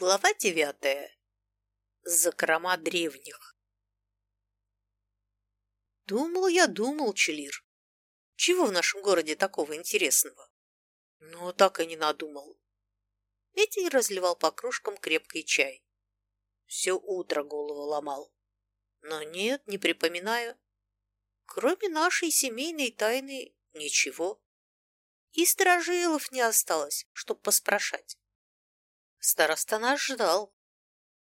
Глава девятая. Закрома древних. Думал я, думал, Челир. Чего в нашем городе такого интересного? Но так и не надумал. Петя разливал по кружкам крепкий чай. Все утро голову ломал. Но нет, не припоминаю. Кроме нашей семейной тайны ничего. И сторожилов не осталось, чтоб поспрашать. Староста нас ждал.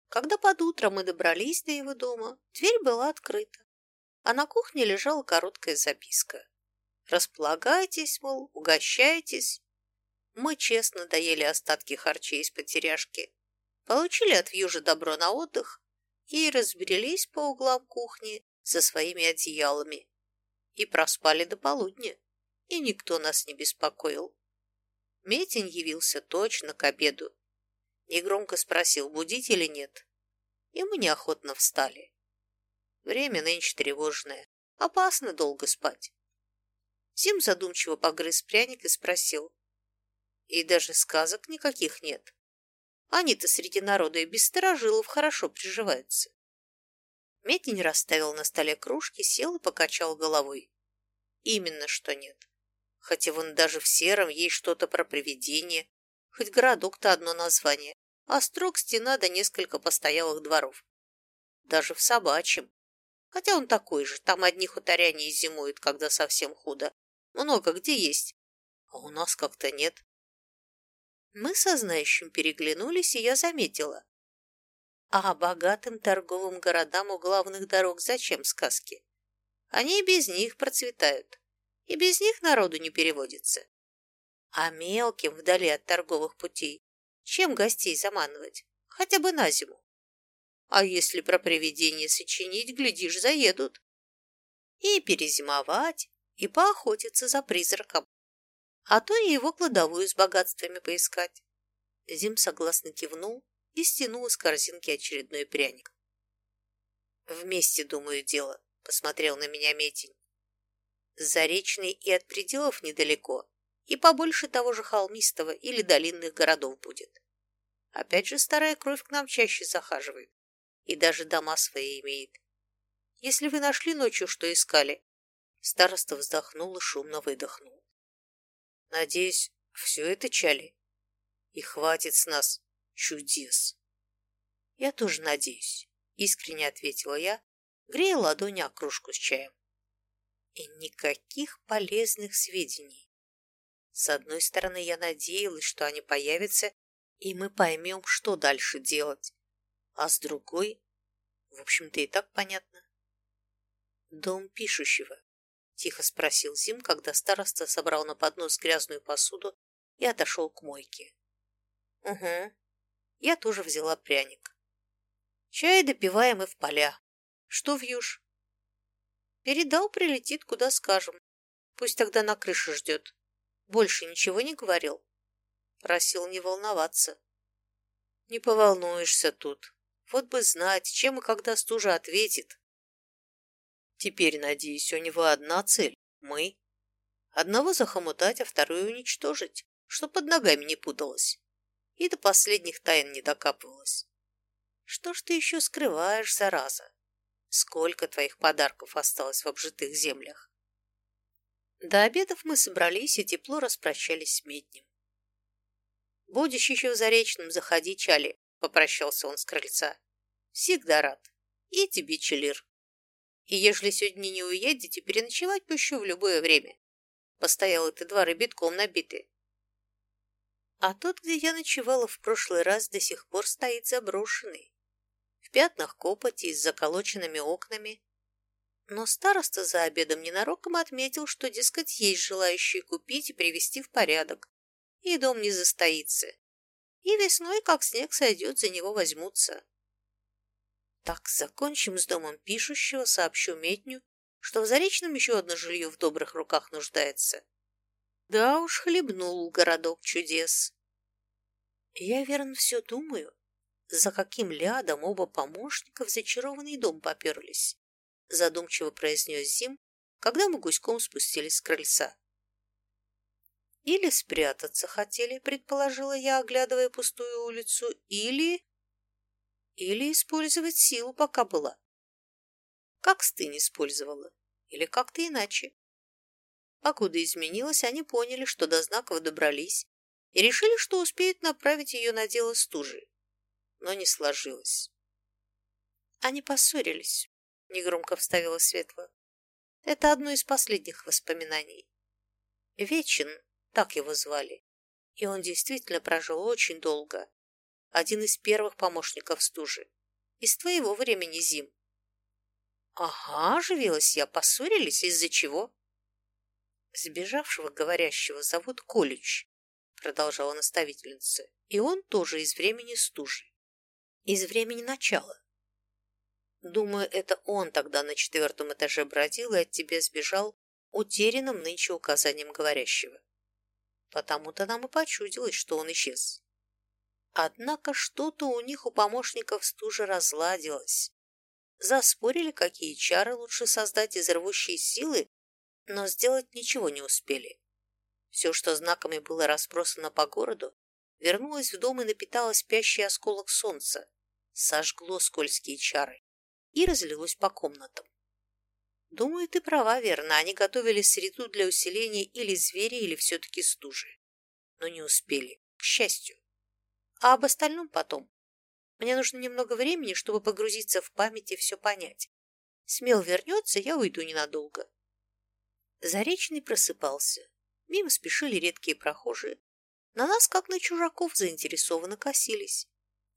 Когда под утро мы добрались до его дома, дверь была открыта, а на кухне лежала короткая записка. «Располагайтесь, мол, угощайтесь». Мы честно доели остатки харчей из потеряшки, получили от вьюжа добро на отдых и разбрелись по углам кухни со своими одеялами. И проспали до полудня, и никто нас не беспокоил. Метень явился точно к обеду Негромко спросил, будить или нет. И мы неохотно встали. Время нынче тревожное. Опасно долго спать. Зим задумчиво погрыз пряник и спросил. И даже сказок никаких нет. Они-то среди народа и без сторожилов хорошо приживаются. Метень расставил на столе кружки, сел и покачал головой. Именно что нет. Хотя вон даже в сером есть что-то про привидение, Хоть городок-то одно название, а строк стена да несколько постоялых дворов. Даже в собачьем. Хотя он такой же, там одни хуторяне и зимуют, когда совсем худо. Много где есть, а у нас как-то нет. Мы со знающим переглянулись, и я заметила. А богатым торговым городам у главных дорог зачем сказки? Они и без них процветают, и без них народу не переводится. А мелким, вдали от торговых путей, чем гостей заманывать? Хотя бы на зиму. А если про привидения сочинить, глядишь, заедут. И перезимовать, и поохотиться за призраком. А то и его кладовую с богатствами поискать. Зим согласно кивнул и стянул из корзинки очередной пряник. «Вместе, думаю, дело», — посмотрел на меня Метень. «Заречный и от пределов недалеко, и побольше того же холмистого или долинных городов будет. Опять же, старая кровь к нам чаще захаживает и даже дома свои имеет. Если вы нашли ночью, что искали, староста вздохнул и шумно выдохнул. Надеюсь, все это чали, и хватит с нас чудес. Я тоже надеюсь, искренне ответила я, грея ладони о кружку с чаем. И никаких полезных сведений. С одной стороны, я надеялась, что они появятся, и мы поймем, что дальше делать. А с другой, в общем-то, и так понятно. «Дом пишущего?» — тихо спросил Зим, когда староста собрал на поднос грязную посуду и отошел к мойке. «Угу. Я тоже взяла пряник. Чай допиваем и в поля. Что вьюж?» «Передал, прилетит, куда скажем. Пусть тогда на крыше ждет. Больше ничего не говорил? Просил не волноваться. Не поволнуешься тут. Вот бы знать, чем и когда стужа ответит. Теперь, надеюсь, у него одна цель — мы. Одного захомутать, а вторую уничтожить, чтоб под ногами не путалась. И до последних тайн не докапывалась. Что ж ты еще скрываешь, зараза? Сколько твоих подарков осталось в обжитых землях? До обедов мы собрались и тепло распрощались с Меднем. «Будешь еще в Заречном, заходи, Чали», — попрощался он с крыльца. «Всегда рад. И тебе, Челир. И ежели сегодня не уедете, переночевать пущу в любое время. Постоял ты дворы битком набиты. А тот, где я ночевала в прошлый раз, до сих пор стоит заброшенный. В пятнах копоти с заколоченными окнами, но староста за обедом ненароком отметил, что, дескать, есть желающие купить и привести в порядок, и дом не застоится. И весной, как снег сойдет, за него возьмутся. Так, закончим с домом пишущего, сообщу Метню, что в Заречном еще одно жилье в добрых руках нуждается. Да уж, хлебнул городок чудес. Я верно все думаю, за каким лядом оба помощника в зачарованный дом поперлись задумчиво произнес Зим, когда мы гуськом спустились с крыльца. Или спрятаться хотели, предположила я, оглядывая пустую улицу, или... Или использовать силу, пока была. Как стынь использовала. Или как-то иначе. Покуда изменилось, они поняли, что до знаков добрались, и решили, что успеют направить ее на дело стужи. Но не сложилось. Они поссорились, негромко вставила Светла. Это одно из последних воспоминаний. Вечен, так его звали, и он действительно прожил очень долго. Один из первых помощников стужи. Из твоего времени, Зим. Ага, оживилась я, поссорились, из-за чего? Сбежавшего говорящего зовут Колич, продолжала наставительница, и он тоже из времени стужи. Из времени начала. Думаю, это он тогда на четвертом этаже бродил и от тебя сбежал утерянным нынче указанием говорящего. Потому-то нам и почудилось, что он исчез. Однако что-то у них у помощников стужи разладилось. Заспорили, какие чары лучше создать из рвущей силы, но сделать ничего не успели. Все, что знаками было распросано по городу, вернулось в дом и напитало спящий осколок солнца, сожгло скользкие чары и разлилось по комнатам. Думаю, ты права, верно, они готовили среду для усиления или зверя, или все-таки стужи. Но не успели, к счастью. А об остальном потом. Мне нужно немного времени, чтобы погрузиться в память и все понять. Смел вернется, я уйду ненадолго. Заречный просыпался. Мимо спешили редкие прохожие. На нас, как на чужаков, заинтересованно косились.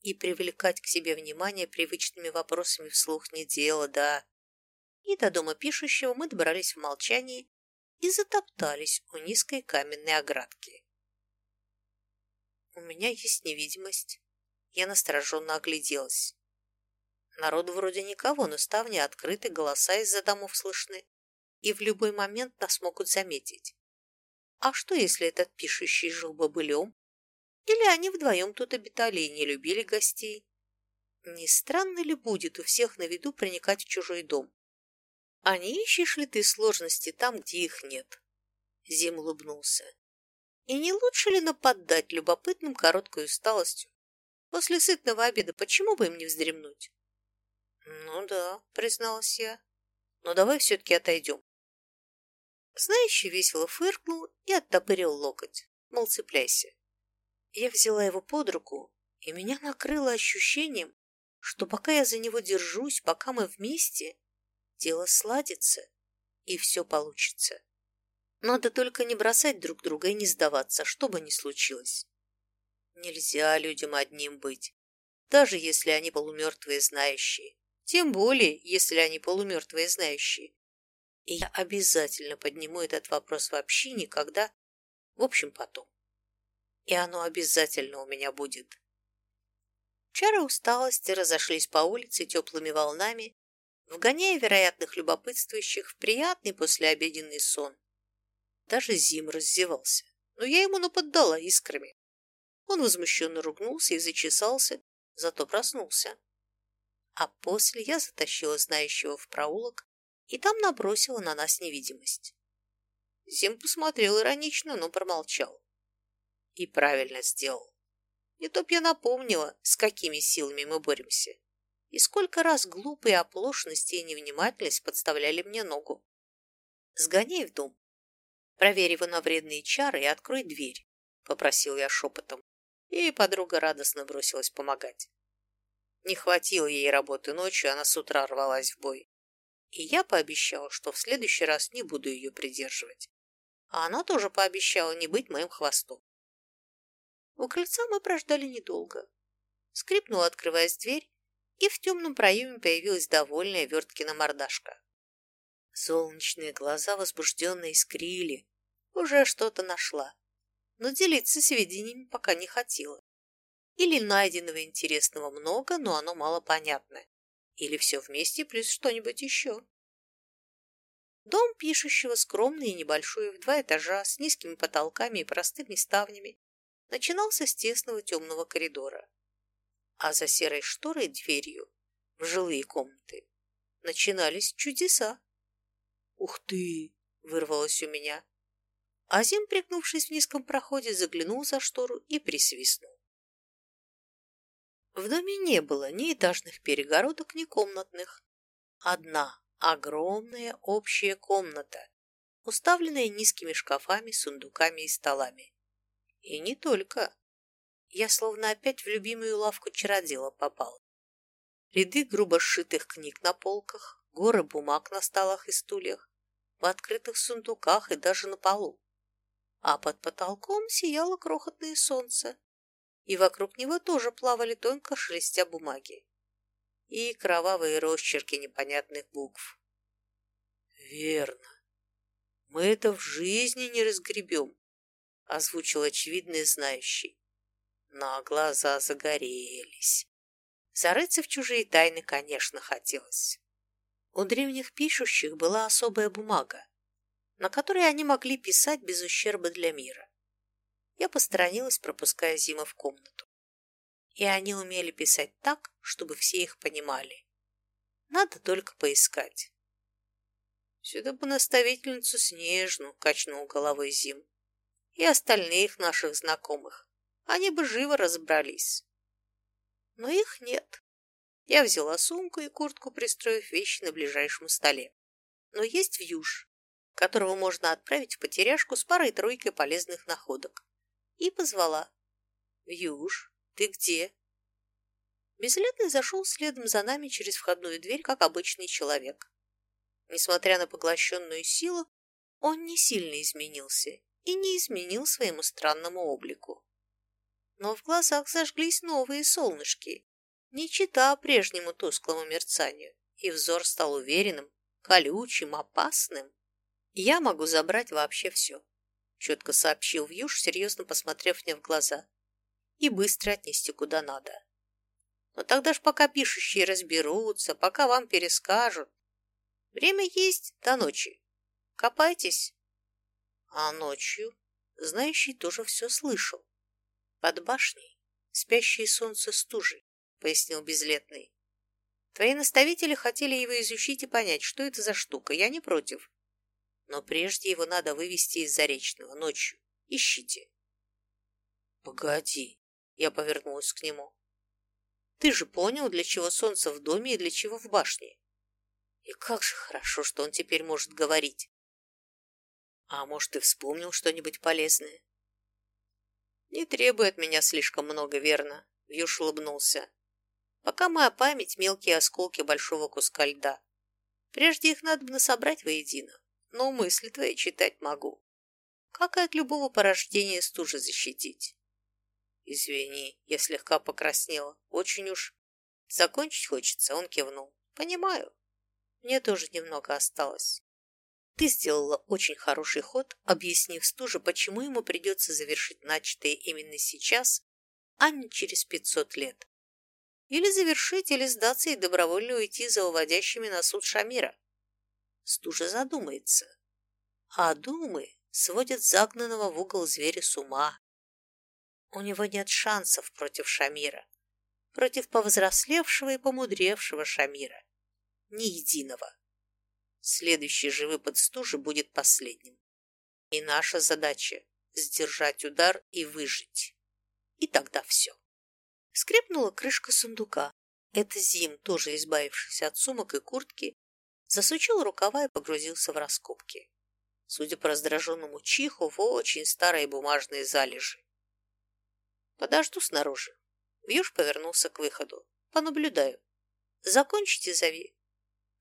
И привлекать к себе внимание привычными вопросами вслух не дело, да. И до дома пишущего мы добрались в молчании и затоптались у низкой каменной оградки. У меня есть невидимость. Я настороженно огляделась. Народу вроде никого, но ставни открыты, голоса из-за домов слышны, и в любой момент нас могут заметить. А что, если этот пишущий жил бобылем? Или они вдвоем тут обитали и не любили гостей? Не странно ли будет у всех на виду проникать в чужой дом? А не ищешь ли ты сложности там, где их нет? Зим улыбнулся. И не лучше ли нападать любопытным короткой усталостью? После сытного обеда почему бы им не вздремнуть? Ну да, призналась я. Но давай все-таки отойдем. Знающий весело фыркнул и оттопырил локоть. Мол, цепляйся. Я взяла его под руку, и меня накрыло ощущением, что пока я за него держусь, пока мы вместе, дело сладится, и все получится. Надо только не бросать друг друга и не сдаваться, что бы ни случилось. Нельзя людям одним быть, даже если они полумертвые знающие. Тем более, если они полумертвые знающие. И я обязательно подниму этот вопрос вообще никогда, в общем, потом. И оно обязательно у меня будет. Чары усталости разошлись по улице теплыми волнами, вгоняя вероятных любопытствующих в приятный послеобеденный сон. Даже Зим раздевался, но я ему наподдала искрами. Он возмущенно ругнулся и зачесался, зато проснулся. А после я затащила знающего в проулок и там набросила на нас невидимость. Зим посмотрел иронично, но промолчал. И правильно сделал. Не то б я напомнила, с какими силами мы боремся, и сколько раз глупые оплошности и невнимательность подставляли мне ногу. Сгоняй в дом, Проверь его на вредные чары и открой дверь, попросил я шепотом, и подруга радостно бросилась помогать. Не хватило ей работы ночью, она с утра рвалась в бой. И я пообещала, что в следующий раз не буду ее придерживать. А она тоже пообещала не быть моим хвостом. У крыльца мы прождали недолго. Скрипнула, открываясь дверь, и в темном проеме появилась довольная Верткина мордашка. Солнечные глаза возбужденно искрили. Уже что-то нашла. Но делиться сведениями пока не хотела. Или найденного интересного много, но оно мало понятное. Или все вместе плюс что-нибудь еще. Дом пишущего скромный и небольшой, в два этажа, с низкими потолками и простыми ставнями, начинался с тесного темного коридора. А за серой шторой дверью в жилые комнаты начинались чудеса. «Ух ты!» — вырвалось у меня. Азим, пригнувшись в низком проходе, заглянул за штору и присвистнул. В доме не было ни этажных перегородок, ни комнатных. Одна огромная общая комната, уставленная низкими шкафами, сундуками и столами. И не только. Я словно опять в любимую лавку чародела попал. Ряды грубо сшитых книг на полках, горы бумаг на столах и стульях, в открытых сундуках и даже на полу. А под потолком сияло крохотное солнце, и вокруг него тоже плавали тонко шелестя бумаги и кровавые росчерки непонятных букв. «Верно. Мы это в жизни не разгребем», — озвучил очевидный знающий. Но глаза загорелись. Зарыться в чужие тайны, конечно, хотелось. У древних пишущих была особая бумага, на которой они могли писать без ущерба для мира. Я посторонилась, пропуская Зима в комнату. И они умели писать так, чтобы все их понимали. Надо только поискать. Сюда бы наставительницу Снежну, качнул головой Зим. И остальных наших знакомых. Они бы живо разобрались. Но их нет. Я взяла сумку и куртку, пристроив вещи на ближайшем столе. Но есть вьюж, которого можно отправить в потеряшку с парой-тройкой полезных находок и позвала. «Вьюж, ты где?» Безлетный зашел следом за нами через входную дверь, как обычный человек. Несмотря на поглощенную силу, он не сильно изменился и не изменил своему странному облику. Но в глазах зажглись новые солнышки, не чита прежнему тусклому мерцанию, и взор стал уверенным, колючим, опасным. Я могу забрать вообще все четко сообщил Вьюш, серьезно посмотрев мне в глаза, и быстро отнести куда надо. Но тогда ж пока пишущие разберутся, пока вам перескажут. Время есть до ночи. Копайтесь. А ночью знающий тоже все слышал. Под башней спящее солнце стужи, пояснил безлетный. Твои наставители хотели его изучить и понять, что это за штука. Я не против. Но прежде его надо вывести из Заречного ночью. Ищите. Погоди, я повернулась к нему. Ты же понял, для чего солнце в доме и для чего в башне. И как же хорошо, что он теперь может говорить. А может, ты вспомнил что-нибудь полезное? Не требует меня слишком много, верно? Вьюш улыбнулся. Пока моя память мелкие осколки большого куска льда. Прежде их надо собрать воедино но мысли твои читать могу. Как и от любого порождения стужи защитить? Извини, я слегка покраснела. Очень уж закончить хочется, он кивнул. Понимаю. Мне тоже немного осталось. Ты сделала очень хороший ход, объяснив стуже, почему ему придется завершить начатое именно сейчас, а не через пятьсот лет. Или завершить, или сдаться и добровольно уйти за уводящими на суд Шамира. Стужа задумается. А думы сводят загнанного в угол зверя с ума. У него нет шансов против Шамира, против повзрослевшего и помудревшего Шамира. Ни единого. Следующий же выпад стужи будет последним. И наша задача — сдержать удар и выжить. И тогда все. Скрипнула крышка сундука. Это Зим, тоже избавившись от сумок и куртки, засучил рукава и погрузился в раскопки. Судя по раздраженному чиху, в очень старые бумажные залежи. Подожду снаружи. Вьюж повернулся к выходу. Понаблюдаю. Закончите зови.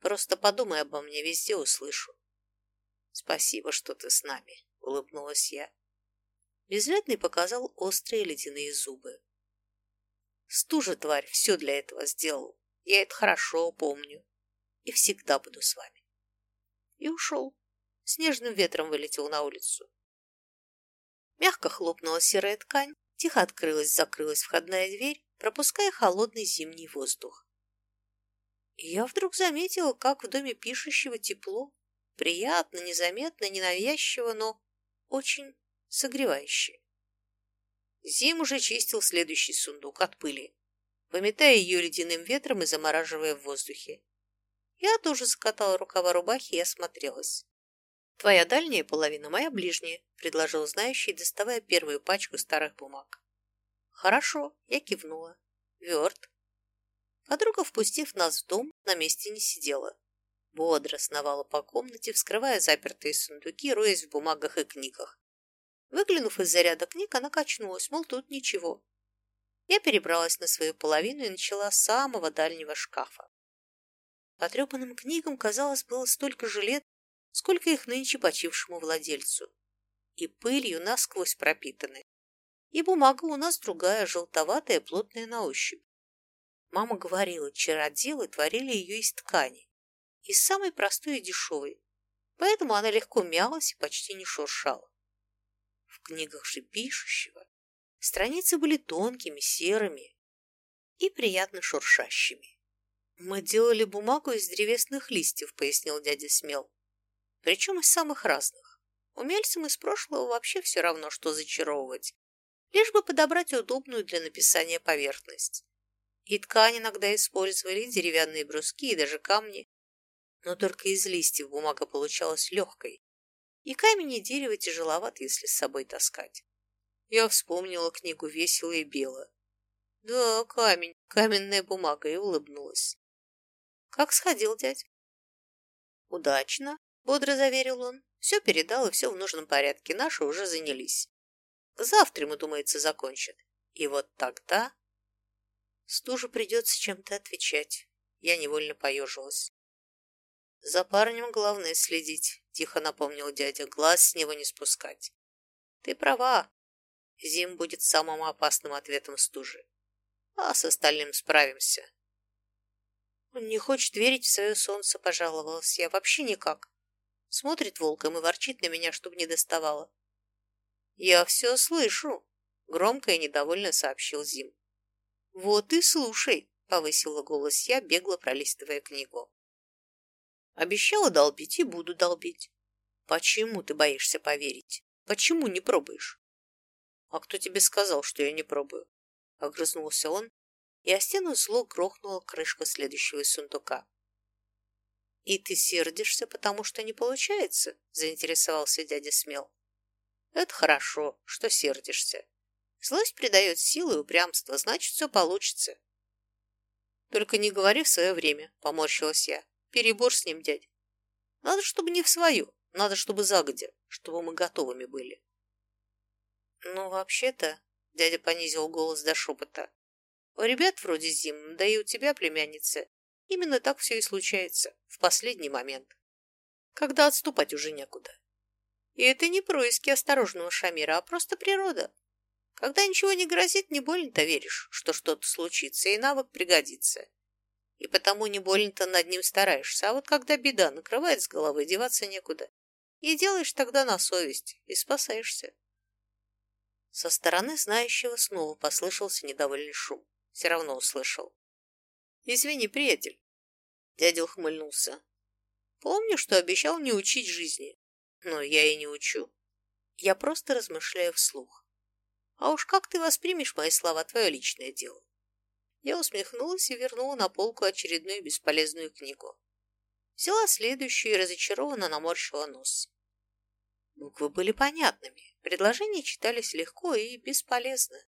Просто подумай обо мне, везде услышу. Спасибо, что ты с нами, улыбнулась я. Безлетный показал острые ледяные зубы. Стужа, тварь, все для этого сделал. Я это хорошо помню и всегда буду с вами. И ушел. Снежным ветром вылетел на улицу. Мягко хлопнула серая ткань, тихо открылась-закрылась входная дверь, пропуская холодный зимний воздух. Я вдруг заметила, как в доме пишущего тепло, приятно, незаметно, ненавязчиво, но очень согревающе. Зим уже чистил следующий сундук от пыли, выметая ее ледяным ветром и замораживая в воздухе. Я тоже закатала рукава рубахи и осмотрелась. Твоя дальняя половина, моя ближняя, предложил знающий, доставая первую пачку старых бумаг. Хорошо, я кивнула. Верт. Подруга, впустив нас в дом, на месте не сидела. Бодро сновала по комнате, вскрывая запертые сундуки, роясь в бумагах и книгах. Выглянув из заряда книг, она качнулась, мол, тут ничего. Я перебралась на свою половину и начала с самого дальнего шкафа. Потрепанным книгам, казалось, было столько же лет, сколько их нынче почившему владельцу. И пылью насквозь пропитаны. И бумага у нас другая, желтоватая, плотная на ощупь. Мама говорила, чароделы творили ее из ткани, из самой простой и дешевой, поэтому она легко мялась и почти не шуршала. В книгах же пишущего страницы были тонкими, серыми и приятно шуршащими. «Мы делали бумагу из древесных листьев», — пояснил дядя Смел. «Причем из самых разных. Умельцам из прошлого вообще все равно, что зачаровывать, лишь бы подобрать удобную для написания поверхность. И ткань иногда использовали, деревянные бруски, и даже камни. Но только из листьев бумага получалась легкой, и камень и дерево тяжеловат, если с собой таскать. Я вспомнила книгу «Весело и бело». Да, камень, каменная бумага, и улыбнулась. Как сходил дядь? Удачно, бодро заверил он. Все передал, и все в нужном порядке. Наши уже занялись. Завтра ему, думается, закончат. И вот тогда... Стужу придется чем-то отвечать. Я невольно поежилась. За парнем главное следить, тихо напомнил дядя. Глаз с него не спускать. Ты права. Зим будет самым опасным ответом стужи. А с остальным справимся. Он не хочет верить в свое солнце, пожаловалась я. Вообще никак. Смотрит волком и ворчит на меня, чтобы не доставало. Я все слышу, громко и недовольно сообщил Зим. Вот и слушай, повысила голос я, бегло пролистывая книгу. Обещала долбить и буду долбить. Почему ты боишься поверить? Почему не пробуешь? А кто тебе сказал, что я не пробую? Огрызнулся он, и о стену зло грохнула крышка следующего сундука. «И ты сердишься, потому что не получается?» – заинтересовался дядя Смел. «Это хорошо, что сердишься. Злость придает силы и упрямство, значит, все получится». «Только не говори в свое время», – поморщилась я. «Перебор с ним, дядь. Надо, чтобы не в свое, надо, чтобы загодя, чтобы мы готовыми были». «Ну, вообще-то», – дядя понизил голос до шепота, у ребят вроде Зим, да и у тебя, племянница, именно так все и случается, в последний момент, когда отступать уже некуда. И это не происки осторожного Шамира, а просто природа. Когда ничего не грозит, не больно-то веришь, что что-то случится, и навык пригодится. И потому не больно-то над ним стараешься, а вот когда беда накрывает с головы, деваться некуда. И делаешь тогда на совесть, и спасаешься. Со стороны знающего снова послышался недовольный шум все равно услышал. «Извини, приятель», — дядя ухмыльнулся. «Помню, что обещал не учить жизни, но я и не учу. Я просто размышляю вслух. А уж как ты воспримешь мои слова, твое личное дело». Я усмехнулась и вернула на полку очередную бесполезную книгу. Взяла следующую и разочарованно наморщила нос. Буквы были понятными, предложения читались легко и бесполезно.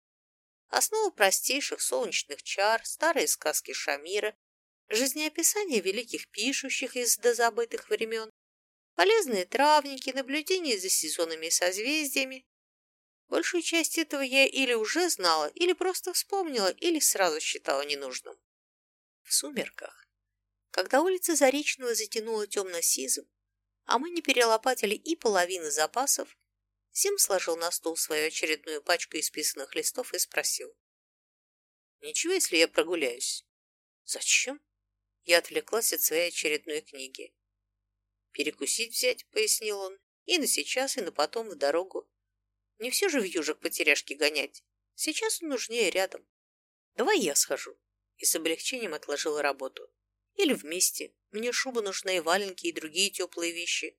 Основа простейших солнечных чар, старые сказки Шамира, жизнеописания великих пишущих из дозабытых времен, полезные травники, наблюдения за сезонами и созвездиями. Большую часть этого я или уже знала, или просто вспомнила, или сразу считала ненужным. В сумерках, когда улица Заречного затянула темно-сизым, а мы не перелопатили и половины запасов, Сим сложил на стол свою очередную пачку исписанных листов и спросил. «Ничего, если я прогуляюсь?» «Зачем?» Я отвлеклась от своей очередной книги. «Перекусить взять», — пояснил он, — «и на сейчас, и на потом в дорогу. Не все же в южик потеряшки гонять. Сейчас он нужнее рядом. Давай я схожу». И с облегчением отложила работу. «Или вместе. Мне шуба нужна и валенки, и другие теплые вещи.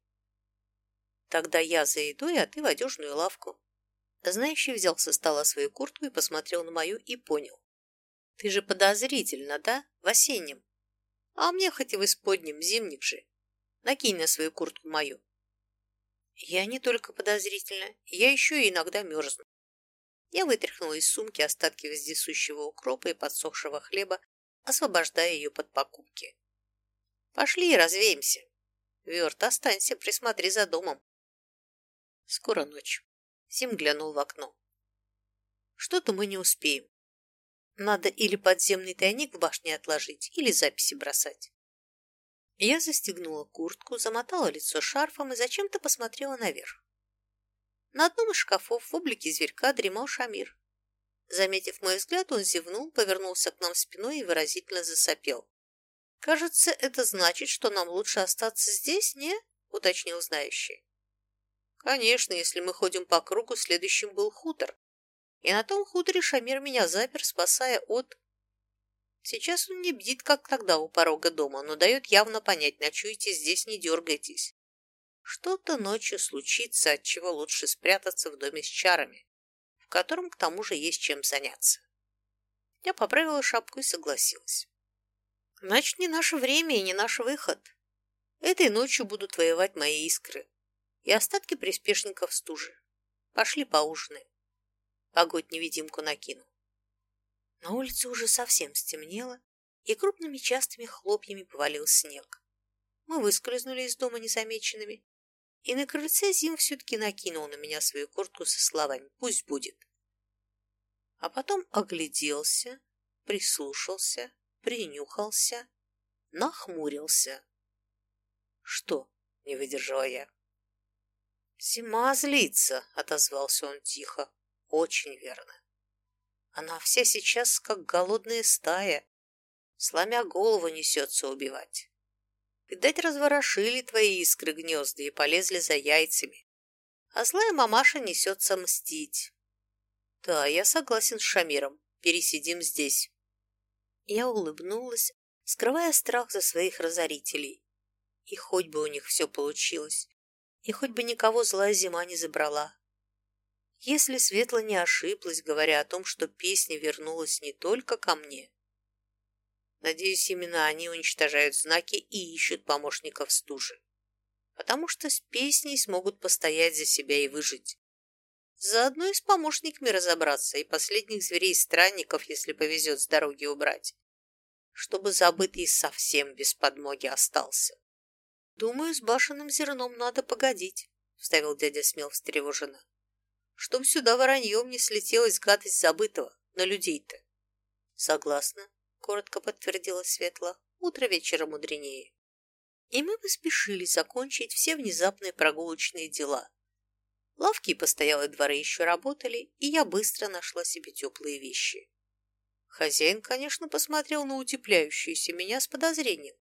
Тогда я за едой, а ты в одежную лавку. Знающий взял со стола свою куртку и посмотрел на мою и понял. Ты же подозрительно, да? В осеннем. А мне хоть и в исподнем, зимник же. Накинь на свою куртку мою. Я не только подозрительна, я еще и иногда мерзну. Я вытряхнула из сумки остатки вездесущего укропа и подсохшего хлеба, освобождая ее под покупки. Пошли и развеемся. Верт, останься, присмотри за домом. Скоро ночь. Сим глянул в окно. Что-то мы не успеем. Надо или подземный тайник в башне отложить, или записи бросать. Я застегнула куртку, замотала лицо шарфом и зачем-то посмотрела наверх. На одном из шкафов в облике зверька дремал Шамир. Заметив мой взгляд, он зевнул, повернулся к нам спиной и выразительно засопел. «Кажется, это значит, что нам лучше остаться здесь, не?» — уточнил знающий. «Конечно, если мы ходим по кругу, следующим был хутор. И на том хуторе Шамир меня запер, спасая от...» Сейчас он не бдит, как тогда у порога дома, но дает явно понять, ночуйте здесь, не дергайтесь. Что-то ночью случится, от чего лучше спрятаться в доме с чарами, в котором к тому же есть чем заняться. Я поправила шапку и согласилась. Значит, не наше время и не наш выход. Этой ночью будут воевать мои искры и остатки приспешников стужи. Пошли поужинаем. Погодь невидимку накину. На улице уже совсем стемнело, и крупными частыми хлопьями повалил снег. Мы выскользнули из дома незамеченными, и на крыльце Зим все-таки накинул на меня свою куртку со словами «пусть будет». А потом огляделся, прислушался, принюхался, нахмурился. «Что?» — не выдержала я. «Зима злится», — отозвался он тихо. «Очень верно. Она вся сейчас как голодная стая, сломя голову несется убивать. Видать, разворошили твои искры гнезда и полезли за яйцами. А злая мамаша несется мстить. Да, я согласен с Шамиром. Пересидим здесь. Я улыбнулась, скрывая страх за своих разорителей. И хоть бы у них все получилось, и хоть бы никого злая зима не забрала. Если Светла не ошиблась, говоря о том, что песня вернулась не только ко мне. Надеюсь, именно они уничтожают знаки и ищут помощников стужи. Потому что с песней смогут постоять за себя и выжить. Заодно и с помощниками разобраться, и последних зверей-странников, если повезет, с дороги убрать. Чтобы забытый совсем без подмоги остался. Думаю, с башенным зерном надо погодить, вставил дядя Смел встревоженно чтоб сюда вороньем не слетелась гадость забытого на людей-то. Согласна, коротко подтвердила Светла. Утро вечера мудренее. И мы поспешили закончить все внезапные прогулочные дела. Лавки и постоялые дворы еще работали, и я быстро нашла себе теплые вещи. Хозяин, конечно, посмотрел на утепляющуюся меня с подозрением.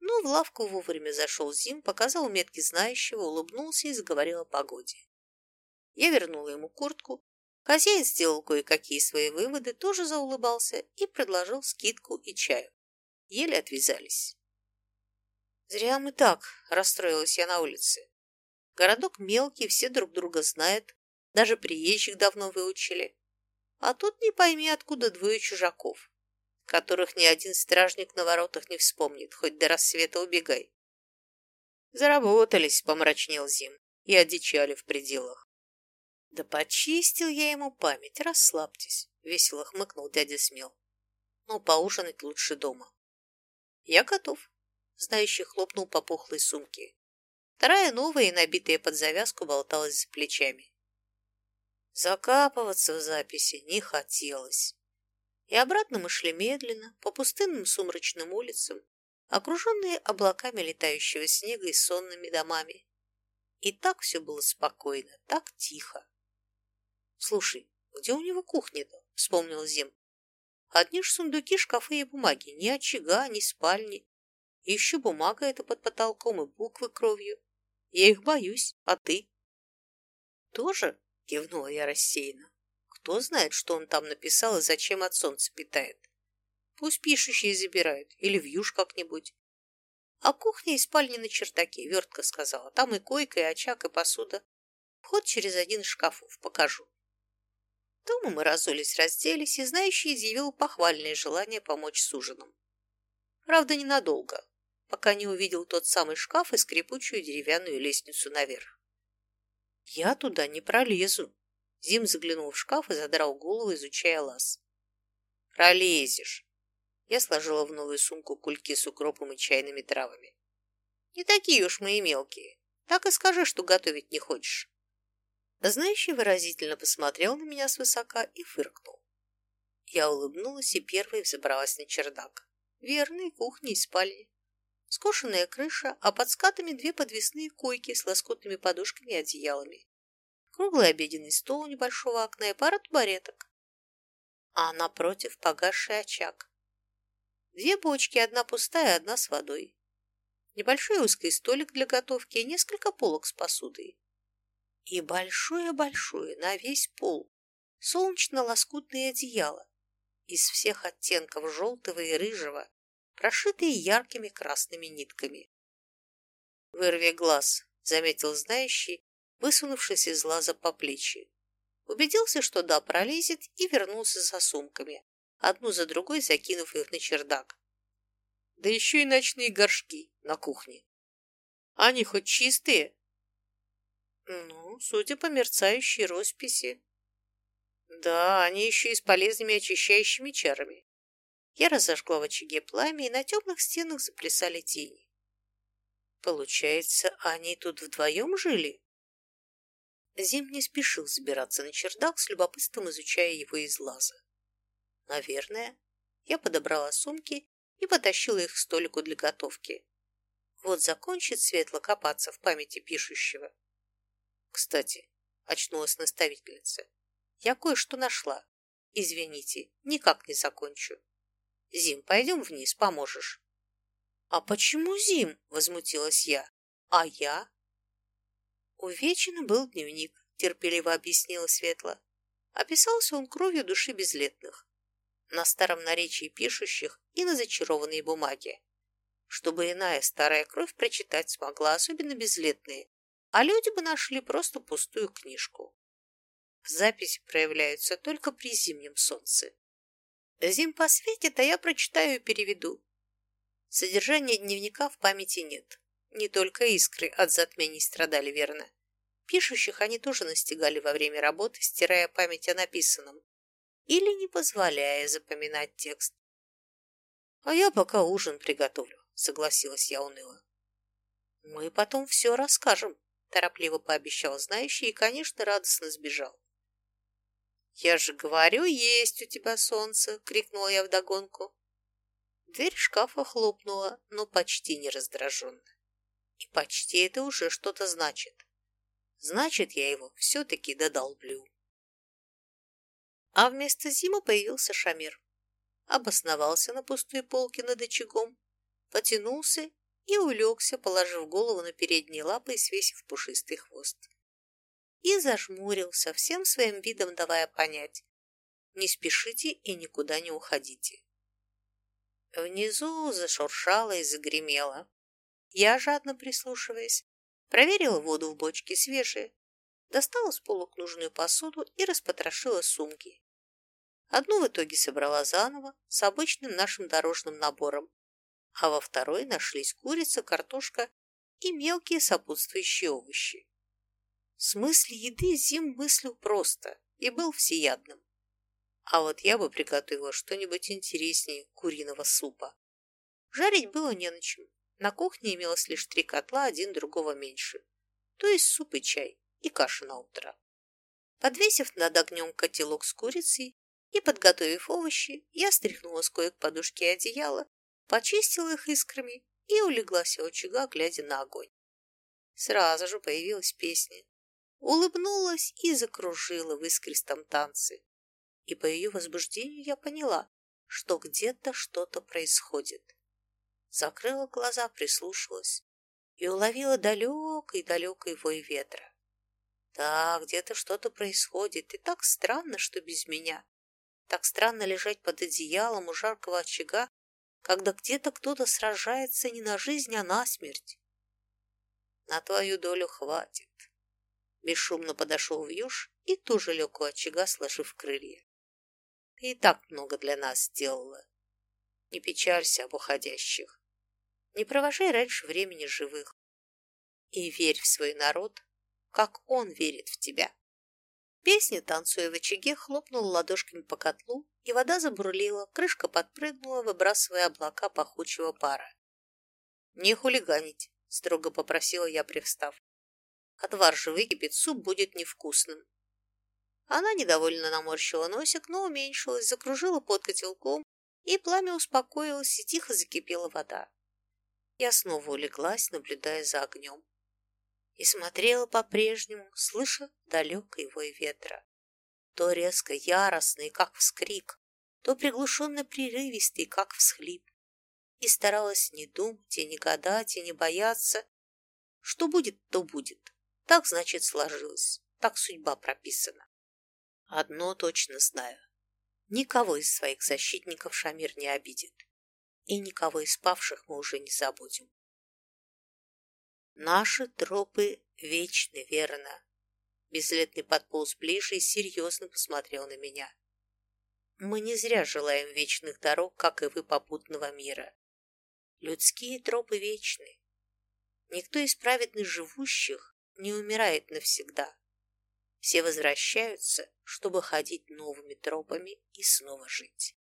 Но в лавку вовремя зашел Зим, показал метки знающего, улыбнулся и заговорил о погоде. Я вернула ему куртку. Хозяин сделал кое-какие свои выводы, тоже заулыбался и предложил скидку и чаю. Еле отвязались. Зря мы так, расстроилась я на улице. Городок мелкий, все друг друга знают, даже приезжих давно выучили. А тут не пойми, откуда двое чужаков, которых ни один стражник на воротах не вспомнит, хоть до рассвета убегай. Заработались, помрачнел Зим, и одичали в пределах. Да почистил я ему память, расслабьтесь, весело хмыкнул дядя Смел. Но поужинать лучше дома. Я готов, знающий хлопнул по пухлой сумке. Вторая новая и набитая под завязку болталась за плечами. Закапываться в записи не хотелось. И обратно мы шли медленно, по пустынным сумрачным улицам, окруженные облаками летающего снега и сонными домами. И так все было спокойно, так тихо. Слушай, где у него кухня-то? Вспомнил Зим. Одни ж сундуки, шкафы и бумаги. Ни очага, ни спальни. Еще бумага эта под потолком и буквы кровью. Я их боюсь, а ты? Тоже? Кивнула я рассеянно. Кто знает, что он там написал и зачем от солнца питает. Пусть пишущие забирают или вьюж как-нибудь. А кухня и спальня на чердаке, вертка сказала. Там и койка, и очаг, и посуда. Вход через один из шкафов, покажу. Дома мы разулись, разделись, и знающий изъявил похвальное желание помочь с ужином. Правда, ненадолго, пока не увидел тот самый шкаф и скрипучую деревянную лестницу наверх. Я туда не пролезу. Зим заглянул в шкаф и задрал голову, изучая лаз. Пролезешь. Я сложила в новую сумку кульки с укропом и чайными травами. Не такие уж мы и мелкие. Так и скажи, что готовить не хочешь. Знающий выразительно посмотрел на меня свысока и фыркнул. Я улыбнулась и первой взобралась на чердак. Верные кухни и спальни. Скошенная крыша, а под скатами две подвесные койки с лоскутными подушками и одеялами. Круглый обеденный стол у небольшого окна и пара табуреток. А напротив погасший очаг. Две бочки, одна пустая, одна с водой. Небольшой узкий столик для готовки и несколько полок с посудой. И большое-большое на весь пол солнечно-лоскутное одеяло из всех оттенков желтого и рыжего, прошитые яркими красными нитками. «Вырви глаз», — заметил знающий, высунувшись из лаза по плечи. Убедился, что да, пролезет, и вернулся за сумками, одну за другой закинув их на чердак. Да еще и ночные горшки на кухне. Они хоть чистые? Ну, судя по мерцающей росписи. Да, они еще и с полезными очищающими чарами. Я разожгла в очаге пламя, и на темных стенах заплясали тени. Получается, они тут вдвоем жили? Зим не спешил забираться на чердак, с любопытством изучая его из лаза. Наверное. Я подобрала сумки и потащила их к столику для готовки. Вот закончит светло копаться в памяти пишущего. Кстати, очнулась наставительница. Я кое-что нашла. Извините, никак не закончу. Зим, пойдем вниз, поможешь. А почему Зим? Возмутилась я. А я? У был дневник, терпеливо объяснила Светла. Описался он кровью души безлетных на старом наречии пишущих и на зачарованной бумаге, чтобы иная старая кровь прочитать смогла, особенно безлетные, а люди бы нашли просто пустую книжку. Записи проявляются только при зимнем солнце. Зим посветит, а я прочитаю и переведу. Содержания дневника в памяти нет. Не только искры от затмений страдали верно. Пишущих они тоже настигали во время работы, стирая память о написанном, или не позволяя запоминать текст. «А я пока ужин приготовлю», — согласилась я уныло. «Мы потом все расскажем», — торопливо пообещал знающий и, конечно, радостно сбежал. «Я же говорю, есть у тебя солнце!» — крикнула я вдогонку. Дверь шкафа хлопнула, но почти не раздраженно. И почти это уже что-то значит. Значит, я его все-таки додолблю. А вместо Зима появился Шамир. Обосновался на пустой полке над очагом, потянулся и улегся, положив голову на передние лапы и свесив пушистый хвост. И зажмурился, всем своим видом давая понять, не спешите и никуда не уходите. Внизу зашуршало и загремело. Я, жадно прислушиваясь, проверила воду в бочке свежая, достала с полок нужную посуду и распотрошила сумки, Одну в итоге собрала заново, с обычным нашим дорожным набором, а во второй нашлись курица, картошка и мелкие сопутствующие овощи. В смысле еды Зим мыслил просто и был всеядным. А вот я бы приготовила что-нибудь интереснее куриного супа. Жарить было не на чем. На кухне имелось лишь три котла, один другого меньше. То есть суп и чай, и каша на утро. Подвесив над огнем котелок с курицей, и, подготовив овощи, я стряхнула с коек подушки одеяла, почистила их искрами и улеглась у очага, глядя на огонь. Сразу же появилась песня. Улыбнулась и закружила в искристом танце. И по ее возбуждению я поняла, что где-то что-то происходит. Закрыла глаза, прислушалась и уловила далекий-далекий вой ветра. Да, где-то что-то происходит, и так странно, что без меня. Так странно лежать под одеялом у жаркого очага, когда где-то кто-то сражается не на жизнь, а на смерть. На твою долю хватит. Бесшумно подошел Вьюж и тоже лег у очага, сложив крылья. Ты и так много для нас сделала. Не печалься об уходящих. Не провожай раньше времени живых. И верь в свой народ, как он верит в тебя. Песня, танцуя в очаге, хлопнула ладошками по котлу, и вода забурлила, крышка подпрыгнула, выбрасывая облака пахучего пара. «Не хулиганить», — строго попросила я, привстав. «Отвар же выкипит, суп будет невкусным». Она недовольно наморщила носик, но уменьшилась, закружила под котелком, и пламя успокоилось, и тихо закипела вода. Я снова улеглась, наблюдая за огнем и смотрела по-прежнему, слыша далекий вой ветра. То резко яростный, как вскрик, то приглушенно прерывистый, как всхлип. И старалась не думать, и не гадать, и не бояться. Что будет, то будет. Так, значит, сложилось. Так судьба прописана. Одно точно знаю. Никого из своих защитников Шамир не обидит. И никого из павших мы уже не забудем. Наши тропы вечны, верно. Безлетный подполз ближе и серьезно посмотрел на меня. Мы не зря желаем вечных дорог, как и вы попутного мира. Людские тропы вечны. Никто из праведных живущих не умирает навсегда. Все возвращаются, чтобы ходить новыми тропами и снова жить.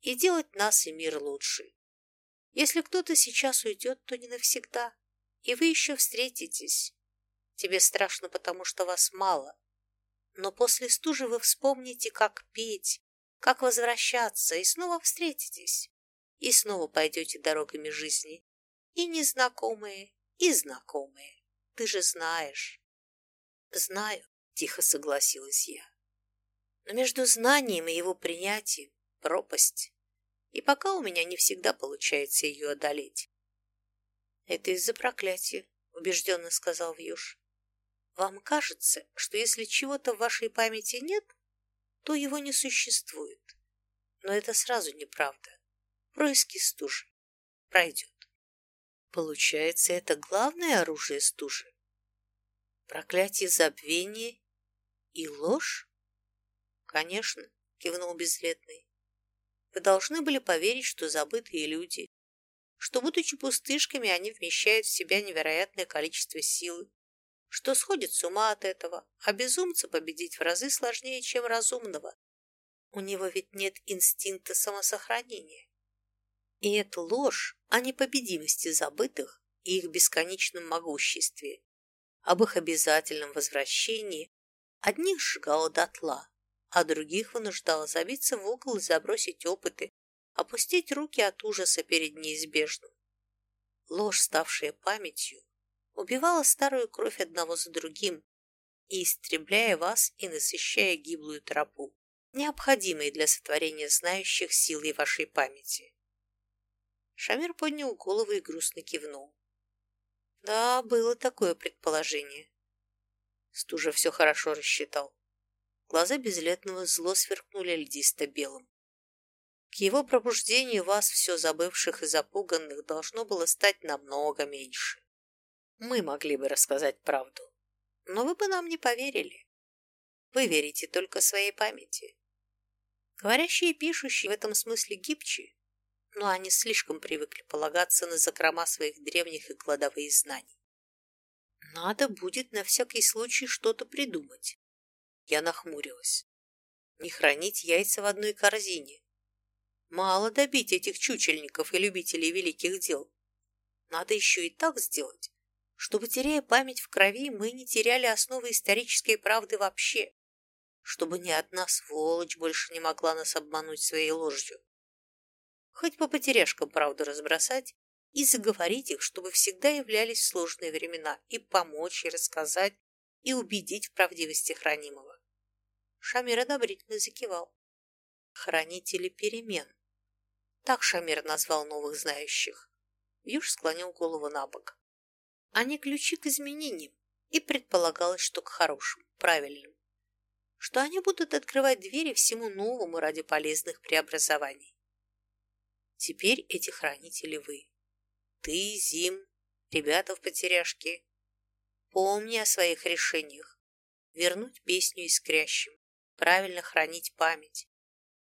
И делать нас и мир лучше. Если кто-то сейчас уйдет, то не навсегда и вы еще встретитесь. Тебе страшно, потому что вас мало. Но после стужи вы вспомните, как петь, как возвращаться, и снова встретитесь. И снова пойдете дорогами жизни. И незнакомые, и знакомые. Ты же знаешь. Знаю, тихо согласилась я. Но между знанием и его принятием пропасть. И пока у меня не всегда получается ее одолеть. «Это из-за проклятия», — убежденно сказал Вьюш. «Вам кажется, что если чего-то в вашей памяти нет, то его не существует. Но это сразу неправда. Происки стужи. Пройдет. Получается, это главное оружие стужи? Проклятие забвения и ложь? Конечно, кивнул безлетный. Вы должны были поверить, что забытые люди что, будучи пустышками, они вмещают в себя невероятное количество силы, что сходит с ума от этого, а безумца победить в разы сложнее, чем разумного. У него ведь нет инстинкта самосохранения. И это ложь о непобедимости забытых и их бесконечном могуществе, об их обязательном возвращении, одних сжигала дотла, а других вынуждала забиться в угол и забросить опыты, опустить руки от ужаса перед неизбежным. Ложь, ставшая памятью, убивала старую кровь одного за другим и истребляя вас и насыщая гиблую тропу, необходимой для сотворения знающих силой вашей памяти. Шамир поднял голову и грустно кивнул. Да, было такое предположение. Стужа все хорошо рассчитал. Глаза безлетного зло сверкнули льдисто-белым. К его пробуждению вас, все забывших и запуганных, должно было стать намного меньше. Мы могли бы рассказать правду, но вы бы нам не поверили. Вы верите только своей памяти. Говорящие и пишущие в этом смысле гибче, но они слишком привыкли полагаться на закрома своих древних и кладовые знаний. Надо будет на всякий случай что-то придумать. Я нахмурилась. Не хранить яйца в одной корзине. Мало добить этих чучельников и любителей великих дел. Надо еще и так сделать, чтобы, теряя память в крови, мы не теряли основы исторической правды вообще, чтобы ни одна сволочь больше не могла нас обмануть своей ложью. Хоть по потеряшкам правду разбросать и заговорить их, чтобы всегда являлись в сложные времена, и помочь, и рассказать, и убедить в правдивости хранимого. Шамир одобрительно закивал. Хранители перемен. Так Шамир назвал новых знающих. Юж склонил голову на бок. Они ключи к изменениям, и предполагалось, что к хорошему, правильным. Что они будут открывать двери всему новому ради полезных преобразований. Теперь эти хранители вы. Ты, Зим, ребята в потеряшке. Помни о своих решениях. Вернуть песню искрящим, правильно хранить память,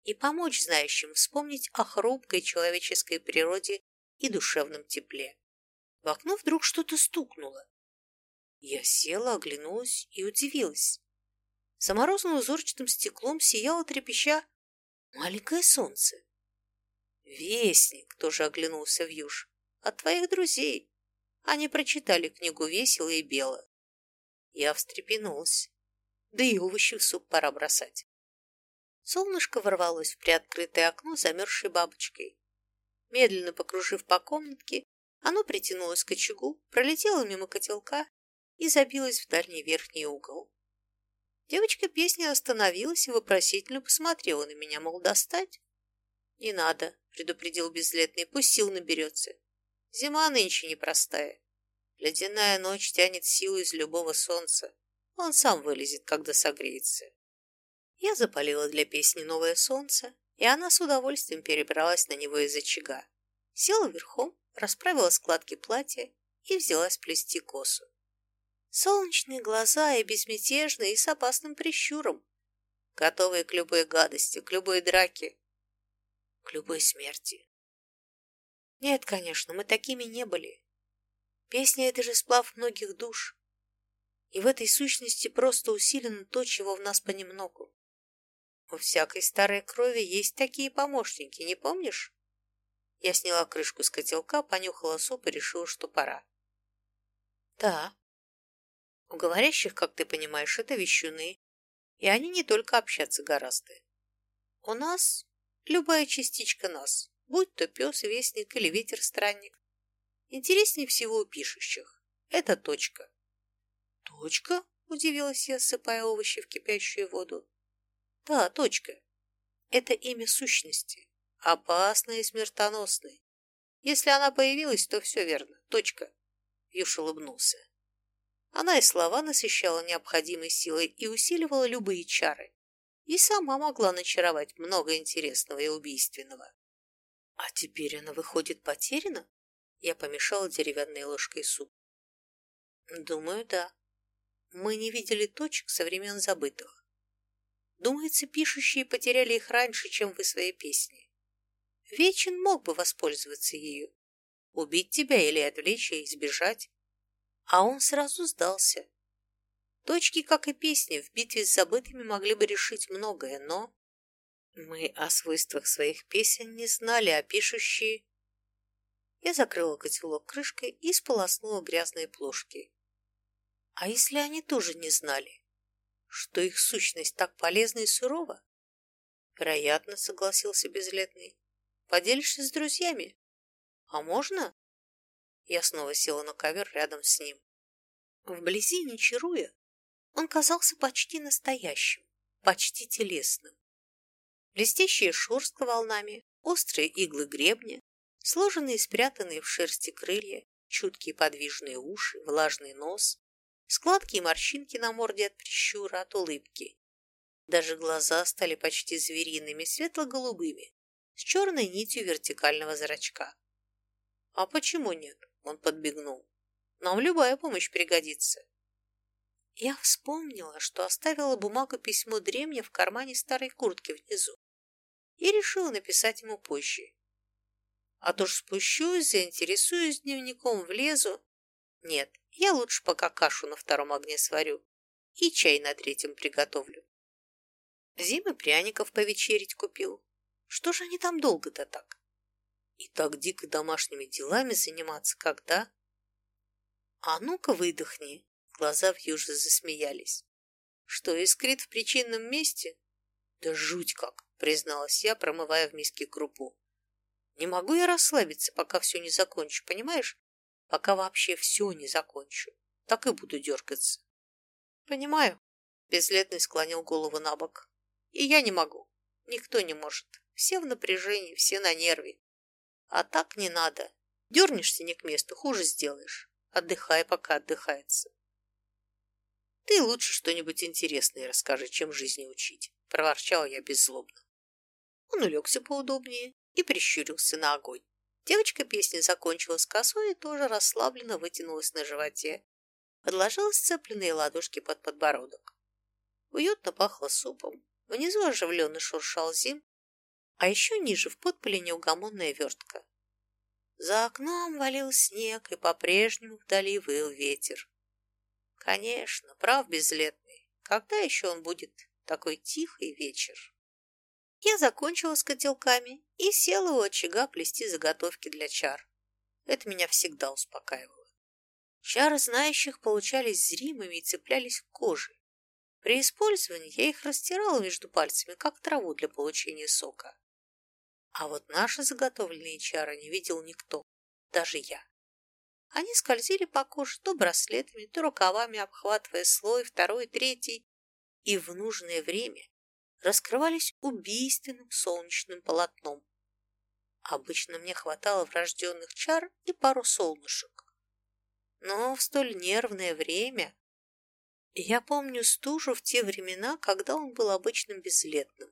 и помочь знающим вспомнить о хрупкой человеческой природе и душевном тепле. В окно вдруг что-то стукнуло. Я села, оглянулась и удивилась. За морозным узорчатым стеклом сияло трепеща маленькое солнце. Вестник тоже оглянулся в юж. От твоих друзей. Они прочитали книгу весело и бело. Я встрепенулась. Да и овощи в суп пора бросать. Солнышко ворвалось в приоткрытое окно замерзшей бабочкой. Медленно покружив по комнатке, оно притянулось к очагу, пролетело мимо котелка и забилось в дальний верхний угол. Девочка песни остановилась и вопросительно посмотрела на меня, мол, достать? «Не надо», — предупредил безлетный, — «пусть сил наберется. Зима нынче непростая. Ледяная ночь тянет силу из любого солнца. Он сам вылезет, когда согреется». Я запалила для песни новое солнце, и она с удовольствием перебралась на него из очага. Села верхом, расправила складки платья и взялась плести косу. Солнечные глаза и безмятежные, и с опасным прищуром, готовые к любой гадости, к любой драке, к любой смерти. Нет, конечно, мы такими не были. Песня — это же сплав многих душ. И в этой сущности просто усилено то, чего в нас понемногу. У всякой старой крови есть такие помощники, не помнишь? Я сняла крышку с котелка, понюхала суп и решила, что пора. Да. У говорящих, как ты понимаешь, это вещуны, и они не только общаться гораздо. У нас любая частичка нас, будь то пес, вестник или ветер-странник. Интереснее всего у пишущих. Это точка. Точка? Удивилась я, ссыпая овощи в кипящую воду. Да, точка. Это имя сущности. Опасной и смертоносной. Если она появилась, то все верно. Точка. Юш улыбнулся. Она и слова насыщала необходимой силой и усиливала любые чары. И сама могла начаровать много интересного и убийственного. А теперь она выходит потеряна? Я помешала деревянной ложкой суп. Думаю, да. Мы не видели точек со времен забытых. Думается, пишущие потеряли их раньше, чем вы свои песни. Вечен мог бы воспользоваться ею, убить тебя или отвлечь и избежать. А он сразу сдался. Точки, как и песни, в битве с забытыми могли бы решить многое, но... Мы о свойствах своих песен не знали, а пишущие... Я закрыла котелок крышкой и сполоснула грязные плошки. А если они тоже не знали? Что их сущность так полезна и сурова? Вероятно, согласился безлетный. Поделишься с друзьями? А можно? Я снова села на ковер рядом с ним. Вблизи, не чаруя, он казался почти настоящим, почти телесным. Блестящая шерстка волнами, острые иглы гребня, сложенные и спрятанные в шерсти крылья, чуткие подвижные уши, влажный нос, складки и морщинки на морде от прищура, от улыбки. Даже глаза стали почти звериными, светло-голубыми, с черной нитью вертикального зрачка. «А почему нет?» – он подбегнул. «Нам любая помощь пригодится». Я вспомнила, что оставила бумагу письмо дремня в кармане старой куртки внизу и решила написать ему позже. А то ж спущусь, заинтересуюсь дневником, влезу. Нет, я лучше пока кашу на втором огне сварю и чай на третьем приготовлю. Зимы пряников повечерить купил. Что же они там долго-то так? И так дико домашними делами заниматься, когда? А ну-ка выдохни. Глаза в юже засмеялись. Что, искрит в причинном месте? Да жуть как, призналась я, промывая в миске крупу. Не могу я расслабиться, пока все не закончу, понимаешь? Пока вообще все не закончу. Так и буду дергаться. Понимаю. Безлетный склонил голову на бок. И я не могу. Никто не может. Все в напряжении, все на нерве. А так не надо. Дернешься не к месту, хуже сделаешь. Отдыхай, пока отдыхается. Ты лучше что-нибудь интересное расскажи, чем жизни учить, проворчал я беззлобно. Он улегся поудобнее и прищурился на огонь. Девочка песни закончила с косой и тоже расслабленно вытянулась на животе. Подложила сцепленные ладошки под подбородок. Уютно пахло супом. Внизу оживленно шуршал зим, а еще ниже в подполе неугомонная вертка. За окном валил снег, и по-прежнему вдали выл ветер. Конечно, прав безлетный. Когда еще он будет такой тихий вечер? Я закончила с котелками и села у очага плести заготовки для чар. Это меня всегда успокаивало. Чары знающих получались зримыми и цеплялись к коже. При использовании я их растирала между пальцами, как траву для получения сока. А вот наши заготовленные чары не видел никто, даже я. Они скользили по коже то браслетами, то рукавами, обхватывая слой, второй, третий, и в нужное время раскрывались убийственным солнечным полотном. Обычно мне хватало врожденных чар и пару солнышек. Но в столь нервное время я помню стужу в те времена, когда он был обычным безлетным.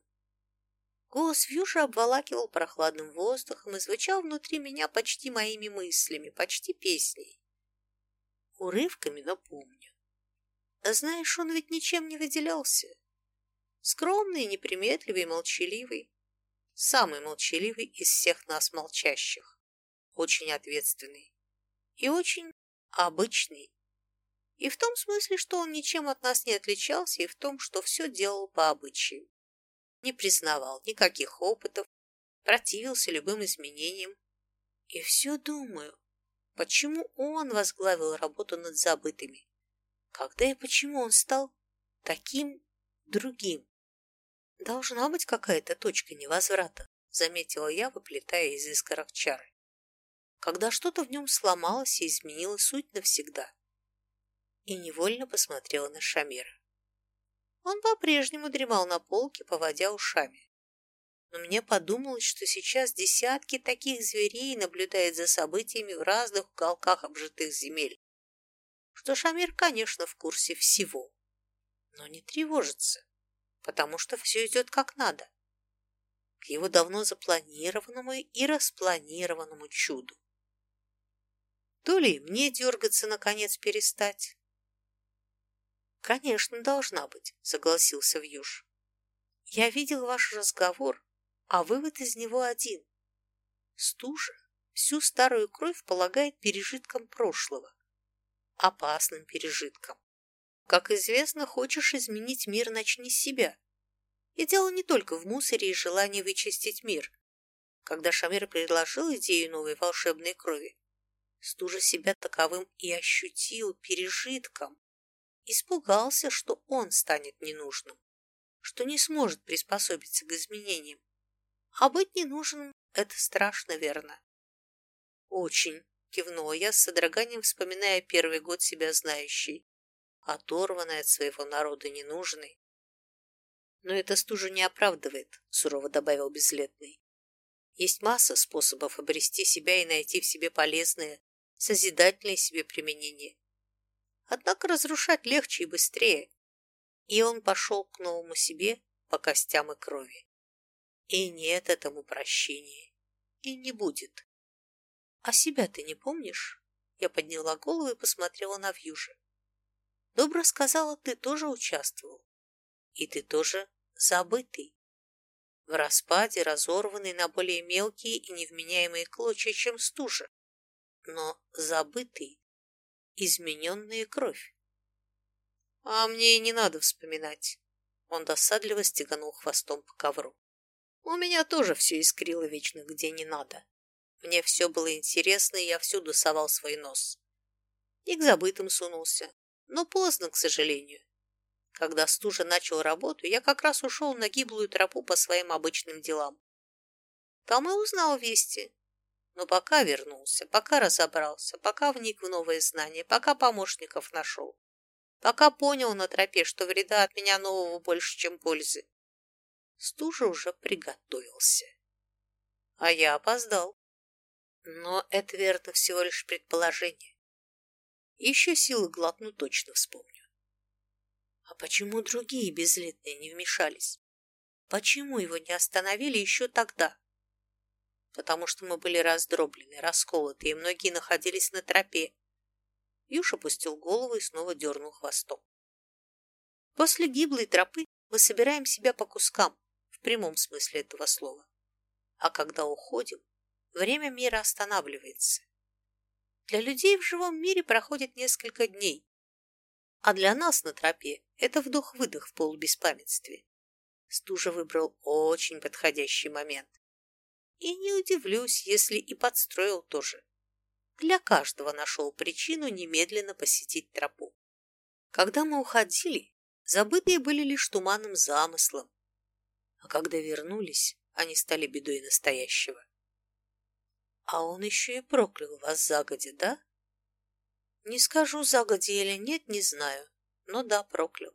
Голос Вьюши обволакивал прохладным воздухом и звучал внутри меня почти моими мыслями, почти песней. Урывками, но помню. Знаешь, он ведь ничем не выделялся. Скромный, неприметливый, молчаливый. Самый молчаливый из всех нас молчащих. Очень ответственный. И очень обычный. И в том смысле, что он ничем от нас не отличался, и в том, что все делал по обычаю. Не признавал никаких опытов, противился любым изменениям. И все думаю, почему он возглавил работу над забытыми? Когда и почему он стал таким другим? Должна быть какая-то точка невозврата, заметила я, выплетая из искорок чары. Когда что-то в нем сломалось и изменило суть навсегда и невольно посмотрела на Шамира. Он по-прежнему дремал на полке, поводя ушами. Но мне подумалось, что сейчас десятки таких зверей наблюдают за событиями в разных уголках обжитых земель. Что Шамир, конечно, в курсе всего, но не тревожится, потому что все идет как надо, к его давно запланированному и распланированному чуду. То ли мне дергаться, наконец, перестать, «Конечно, должна быть», — согласился Вьюш. «Я видел ваш разговор, а вывод из него один. Стужа всю старую кровь полагает пережитком прошлого, опасным пережитком. Как известно, хочешь изменить мир, начни с себя. И дело не только в мусоре и желании вычистить мир. Когда Шамир предложил идею новой волшебной крови, Стужа себя таковым и ощутил пережитком, Испугался, что он станет ненужным, что не сможет приспособиться к изменениям. А быть ненужным — это страшно верно. Очень, кивнула я с содроганием, вспоминая первый год себя знающей, оторванной от своего народа ненужной. Но это стужа не оправдывает, сурово добавил безлетный. Есть масса способов обрести себя и найти в себе полезное, созидательное себе применение. Однако разрушать легче и быстрее. И он пошел к новому себе по костям и крови. И нет этому прощения. И не будет. А себя ты не помнишь? Я подняла голову и посмотрела на Вьюжа. Добро сказала, ты тоже участвовал. И ты тоже забытый. В распаде, разорванный на более мелкие и невменяемые клочья, чем стужа. Но забытый измененная кровь. А мне и не надо вспоминать. Он досадливо стеганул хвостом по ковру. У меня тоже все искрило вечно, где не надо. Мне все было интересно, и я всюду совал свой нос. И к забытым сунулся. Но поздно, к сожалению. Когда стужа начал работу, я как раз ушел на гиблую тропу по своим обычным делам. Там и узнал вести, но пока вернулся, пока разобрался, пока вник в новые знания, пока помощников нашел, пока понял на тропе, что вреда от меня нового больше, чем пользы, стужа уже приготовился. А я опоздал. Но это, верно, всего лишь предположение. Еще силы глотну точно вспомню. А почему другие безлетные не вмешались? Почему его не остановили еще тогда? потому что мы были раздроблены, расколоты, и многие находились на тропе. Юж опустил голову и снова дернул хвостом. После гиблой тропы мы собираем себя по кускам, в прямом смысле этого слова. А когда уходим, время мира останавливается. Для людей в живом мире проходит несколько дней. А для нас на тропе это вдох-выдох в полубеспамятстве. Стужа выбрал очень подходящий момент. И не удивлюсь, если и подстроил тоже. Для каждого нашел причину немедленно посетить тропу. Когда мы уходили, забытые были лишь туманным замыслом. А когда вернулись, они стали бедой настоящего. А он еще и проклял вас загоди, да? Не скажу, загоди или нет, не знаю, но да, проклял.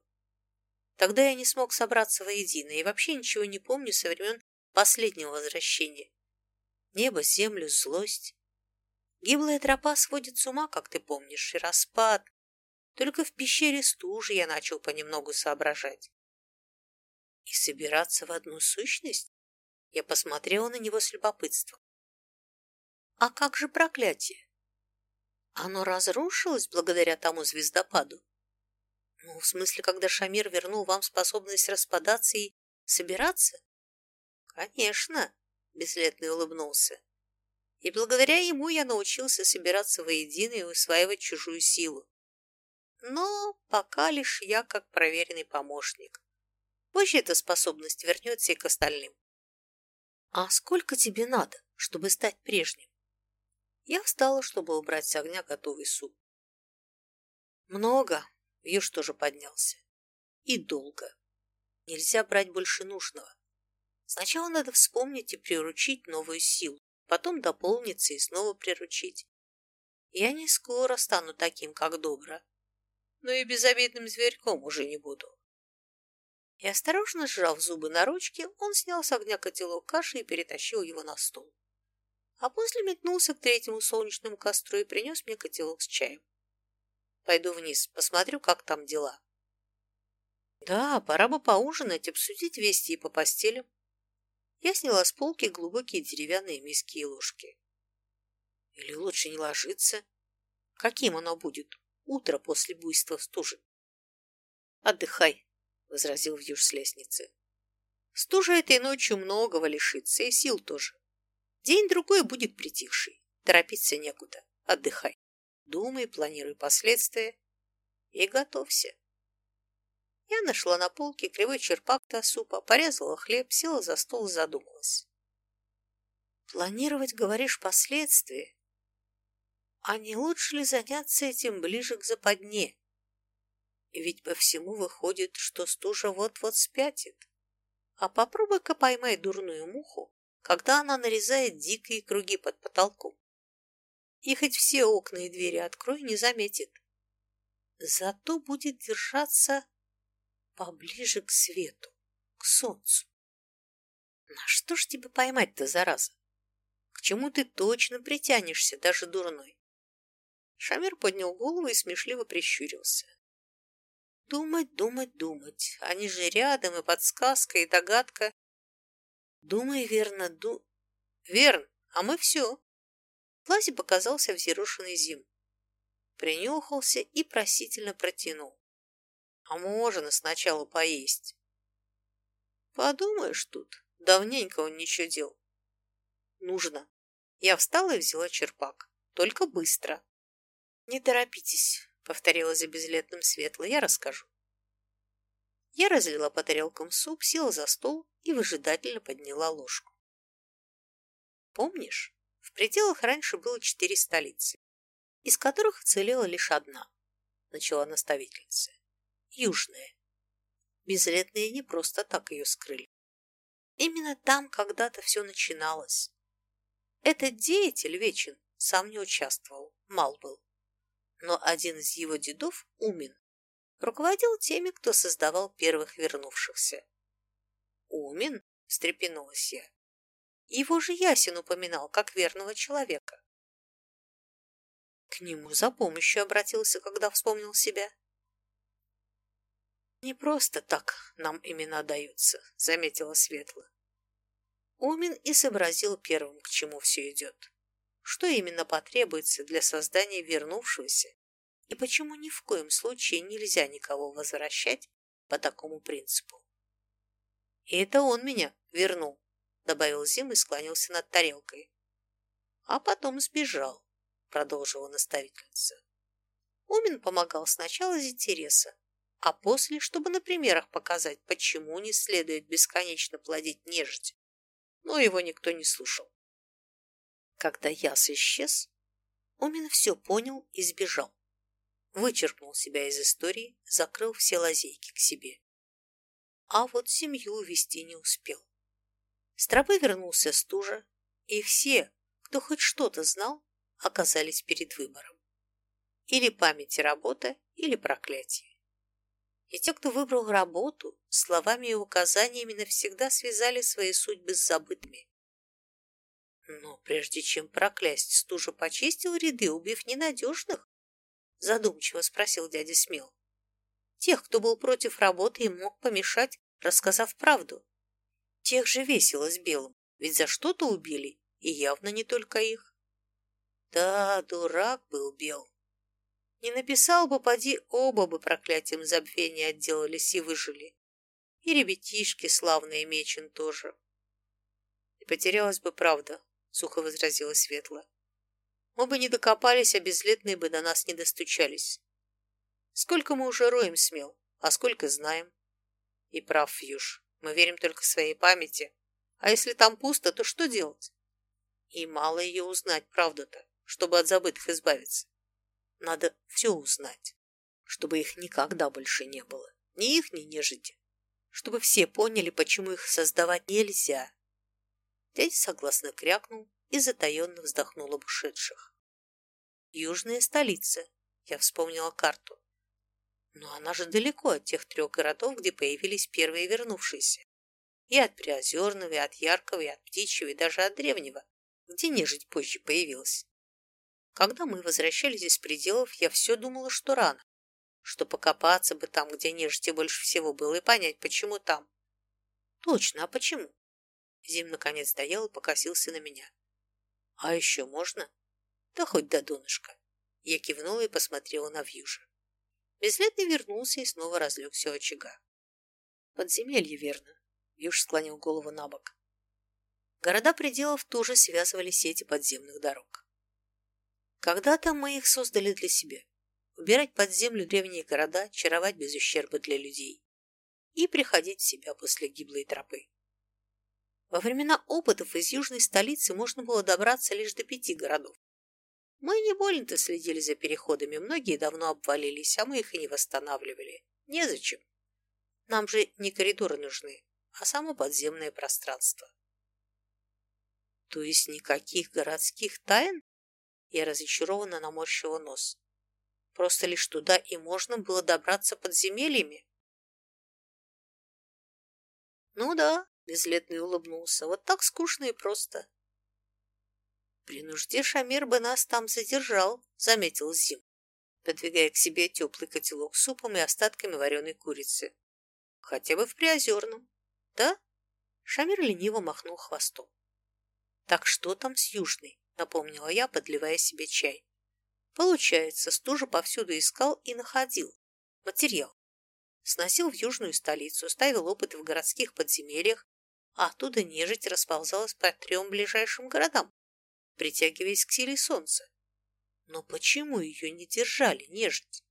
Тогда я не смог собраться воедино и вообще ничего не помню со времен последнего возвращения. Небо, землю, злость. Гиблая тропа сводит с ума, как ты помнишь, и распад. Только в пещере стужи я начал понемногу соображать. И собираться в одну сущность? Я посмотрела на него с любопытством. А как же проклятие? Оно разрушилось благодаря тому звездопаду? Ну, в смысле, когда Шамир вернул вам способность распадаться и собираться? Конечно, бесследно улыбнулся. И благодаря ему я научился собираться воедино и усваивать чужую силу. Но пока лишь я как проверенный помощник. Позже эта способность вернется и к остальным. А сколько тебе надо, чтобы стать прежним? Я встала, чтобы убрать с огня готовый суп. Много. Юж тоже поднялся. И долго. Нельзя брать больше нужного. Сначала надо вспомнить и приручить новую силу, потом дополниться и снова приручить. Я не скоро стану таким, как Добра, но и безобидным зверьком уже не буду. И осторожно сжав зубы на ручке, он снял с огня котелок каши и перетащил его на стол а после метнулся к третьему солнечному костру и принес мне котелок с чаем. Пойду вниз, посмотрю, как там дела. Да, пора бы поужинать, обсудить вести и по постелям. Я сняла с полки глубокие деревянные миски и ложки. Или лучше не ложиться? Каким оно будет? Утро после буйства стужи. Отдыхай, возразил Вьюж с лестницы. Стужа этой ночью многого лишится, и сил тоже. День-другой будет притихший. Торопиться некуда. Отдыхай. Думай, планируй последствия и готовься. Я нашла на полке кривой черпак до супа, порезала хлеб, села за стол и задумалась. Планировать, говоришь, последствия? А не лучше ли заняться этим ближе к западне? Ведь по всему выходит, что стужа вот-вот спятит. А попробуй-ка поймай дурную муху когда она нарезает дикие круги под потолком. И хоть все окна и двери открой, не заметит. Зато будет держаться поближе к свету, к солнцу. На что ж тебе поймать-то, зараза? К чему ты точно притянешься, даже дурной? Шамир поднял голову и смешливо прищурился. Думать, думать, думать. Они же рядом, и подсказка, и догадка. Думай верно, ду... Верно, а мы все. Лази показался взъерошенный зим. Принюхался и просительно протянул. А можно сначала поесть. Подумаешь тут, давненько он ничего делал. Нужно. Я встала и взяла черпак. Только быстро. Не торопитесь, повторила за безлетным светло, я расскажу. Я разлила по тарелкам суп, села за стол и выжидательно подняла ложку. Помнишь, в пределах раньше было четыре столицы, из которых целела лишь одна, начала наставительница. Южная. Безлетные не просто так ее скрыли. Именно там когда-то все начиналось. Этот деятель вечен сам не участвовал, мал был. Но один из его дедов, Умин, руководил теми, кто создавал первых вернувшихся. «Умен?» – встрепенулась я. «Его же Ясин упоминал, как верного человека». К нему за помощью обратился, когда вспомнил себя. «Не просто так нам имена даются», — заметила Светла. Умен и сообразил первым, к чему все идет. Что именно потребуется для создания вернувшегося и почему ни в коем случае нельзя никого возвращать по такому принципу. И это он меня вернул, добавил Зим и склонился над тарелкой. А потом сбежал, продолжила наставительница. Умин помогал сначала из интереса, а после, чтобы на примерах показать, почему не следует бесконечно плодить нежить. Но его никто не слушал. Когда яс исчез, Умин все понял и сбежал. Вычеркнул себя из истории, закрыл все лазейки к себе. А вот семью увести не успел. С тропы вернулся стужа, и все, кто хоть что-то знал, оказались перед выбором. Или память и работа, или проклятие. И те, кто выбрал работу, словами и указаниями навсегда связали свои судьбы с забытыми. Но прежде чем проклясть, стужа почистил ряды, убив ненадежных? Задумчиво спросил дядя Смел. Тех, кто был против работы и мог помешать, рассказав правду. Тех же весело с Белым, ведь за что-то убили, и явно не только их. Да, дурак был Бел. Не написал бы, поди, оба бы проклятием забвения отделались и выжили. И ребятишки славные Мечин тоже. И потерялась бы правда, сухо возразила Светла. Мы бы не докопались, а безлетные бы до нас не достучались. Сколько мы уже роем смел, а сколько знаем. И прав, Фьюш, мы верим только своей памяти. А если там пусто, то что делать? И мало ее узнать, правда-то, чтобы от забытых избавиться. Надо все узнать, чтобы их никогда больше не было. Ни их, ни нежити. Чтобы все поняли, почему их создавать нельзя. Дядя согласно крякнул и затаенно вздохнул об ушедших. Южная столица. Я вспомнила карту. Но она же далеко от тех трех городов, где появились первые вернувшиеся. И от Приозерного, и от Яркого, и от Птичьего, и даже от Древнего, где нежить позже появилась. Когда мы возвращались из пределов, я все думала, что рано, что покопаться бы там, где нежити больше всего было, и понять, почему там. Точно, а почему? Зим наконец доел и покосился на меня. А еще можно? Да хоть до донышка. Я кивнула и посмотрела на вьюжа. Безлетный вернулся и снова разлегся у очага. Подземелье, верно. Вьюж склонил голову на бок. Города пределов тоже связывали сети подземных дорог. Когда-то мы их создали для себя. Убирать под землю древние города, чаровать без ущерба для людей и приходить в себя после гиблой тропы. Во времена опытов из южной столицы можно было добраться лишь до пяти городов. Мы не больно-то следили за переходами, многие давно обвалились, а мы их и не восстанавливали. Незачем. Нам же не коридоры нужны, а само подземное пространство. То есть никаких городских тайн? Я разочарованно наморщила нос. Просто лишь туда и можно было добраться подземельями. Ну да, безлетный улыбнулся. Вот так скучно и просто. При нужде Шамир бы нас там задержал, заметил Зим, подвигая к себе теплый котелок с супом и остатками вареной курицы. Хотя бы в Приозерном. Да? Шамир лениво махнул хвостом. Так что там с Южной? напомнила я, подливая себе чай. Получается, стужа повсюду искал и находил. Материал. Сносил в южную столицу, ставил опыты в городских подземельях, а оттуда нежить расползалась по трем ближайшим городам, притягиваясь к силе солнца. Но почему ее не держали, нежить?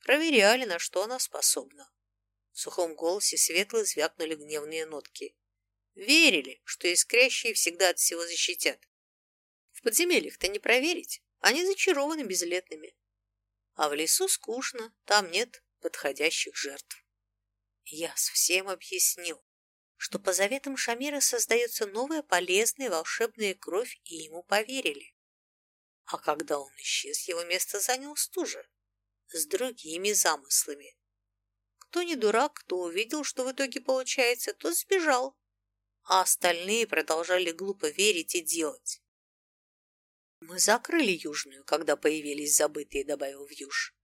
Проверяли, на что она способна. В сухом голосе светло звякнули гневные нотки. Верили, что искрящие всегда от всего защитят подземельях-то не проверить, они зачарованы безлетными. А в лесу скучно, там нет подходящих жертв. Я всем объяснил, что по заветам Шамира создается новая полезная волшебная кровь, и ему поверили. А когда он исчез, его место занял стужа с другими замыслами. Кто не дурак, кто увидел, что в итоге получается, тот сбежал, а остальные продолжали глупо верить и делать. Мы закрыли Южную, когда появились забытые, добавил Вьюж.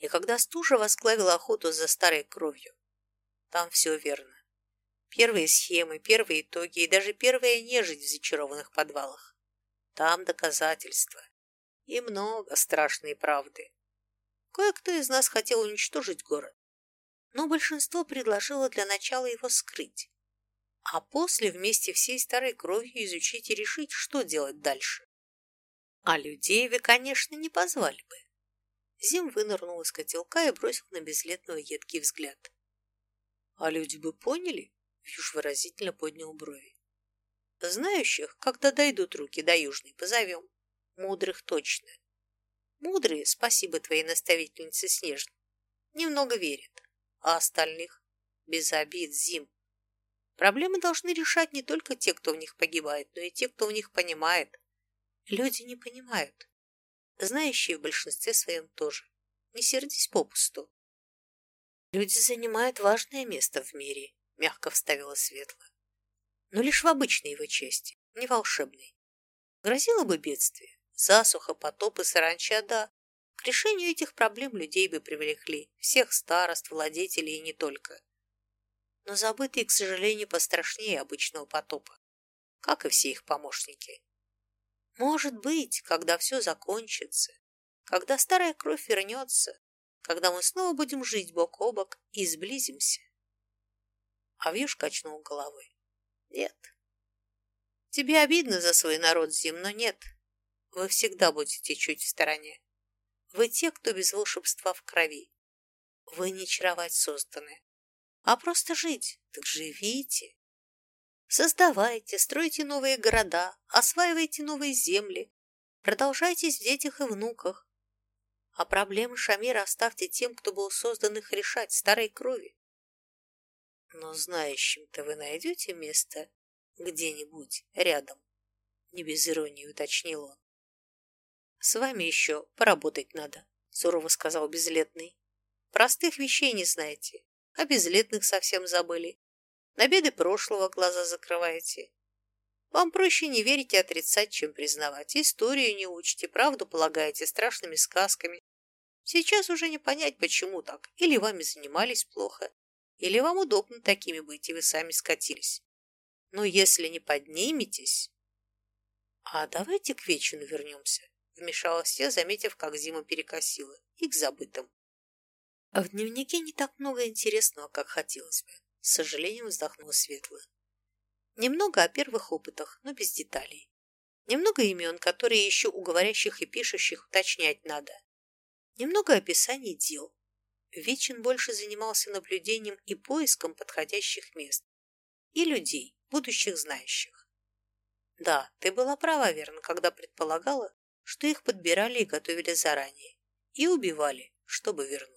И когда стужа восклавила охоту за старой кровью. Там все верно. Первые схемы, первые итоги и даже первая нежить в зачарованных подвалах. Там доказательства. И много страшной правды. Кое-кто из нас хотел уничтожить город, но большинство предложило для начала его скрыть, а после вместе всей старой кровью изучить и решить, что делать дальше. А людей вы, конечно, не позвали бы. Зим вынырнул из котелка и бросил на безлетного едкий взгляд. А люди бы поняли, Вьюж выразительно поднял брови. Знающих, когда дойдут руки до Южной, позовем. Мудрых точно. Мудрые, спасибо твоей наставительнице Снежной, немного верят, а остальных без обид, Зим. Проблемы должны решать не только те, кто в них погибает, но и те, кто в них понимает. Люди не понимают. Знающие в большинстве своем тоже. Не сердись попусту. Люди занимают важное место в мире, мягко вставила Светла. Но лишь в обычной его части, не волшебной. Грозило бы бедствие, засуха, потоп и саранча, да. К решению этих проблем людей бы привлекли, всех старост, владетелей и не только. Но забытые, к сожалению, пострашнее обычного потопа, как и все их помощники. Может быть, когда все закончится, когда старая кровь вернется, когда мы снова будем жить бок о бок и сблизимся. А Вьюш качнул головой. Нет. Тебе обидно за свой народ, Зим, но нет. Вы всегда будете чуть в стороне. Вы те, кто без волшебства в крови. Вы не чаровать созданы, а просто жить. Так живите. Создавайте, стройте новые города, осваивайте новые земли, продолжайте в детях и внуках. А проблемы Шамира оставьте тем, кто был создан их решать старой крови. Но знающим-то вы найдете место где-нибудь рядом, не без иронии уточнил он. С вами еще поработать надо, сурово сказал безлетный. Простых вещей не знаете, а безлетных совсем забыли. На беды прошлого глаза закрываете. Вам проще не верить и отрицать, чем признавать. Историю не учите, правду полагаете страшными сказками. Сейчас уже не понять, почему так. Или вами занимались плохо, или вам удобно такими быть, и вы сами скатились. Но если не подниметесь... А давайте к вечину вернемся, вмешалась я, заметив, как зима перекосила, и к забытым. А в дневнике не так много интересного, как хотелось бы. С сожалением вздохнула Светла. Немного о первых опытах, но без деталей. Немного имен, которые еще у говорящих и пишущих уточнять надо. Немного описаний дел. Вечен больше занимался наблюдением и поиском подходящих мест. И людей, будущих знающих. Да, ты была права, верно, когда предполагала, что их подбирали и готовили заранее. И убивали, чтобы вернуть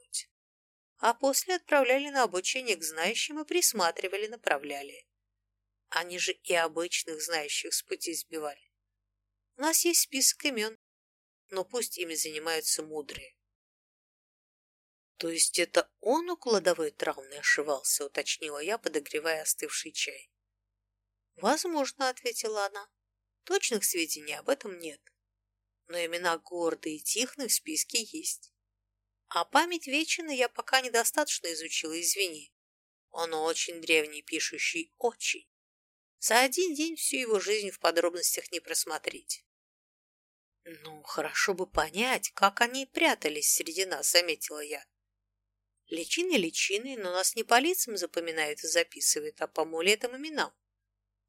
а после отправляли на обучение к знающим и присматривали, направляли. Они же и обычных знающих с пути сбивали. У нас есть список имен, но пусть ими занимаются мудрые. То есть это он у кладовой травмы ошивался, уточнила я, подогревая остывший чай. Возможно, ответила она. Точных сведений об этом нет. Но имена Горды и Тихны в списке есть. А память Вечина я пока недостаточно изучила, извини. Он очень древний пишущий, очень. За один день всю его жизнь в подробностях не просмотреть. Ну, хорошо бы понять, как они прятались среди нас, заметила я. Личины личины, но нас не по лицам запоминают и записывают, а по амулетам именам.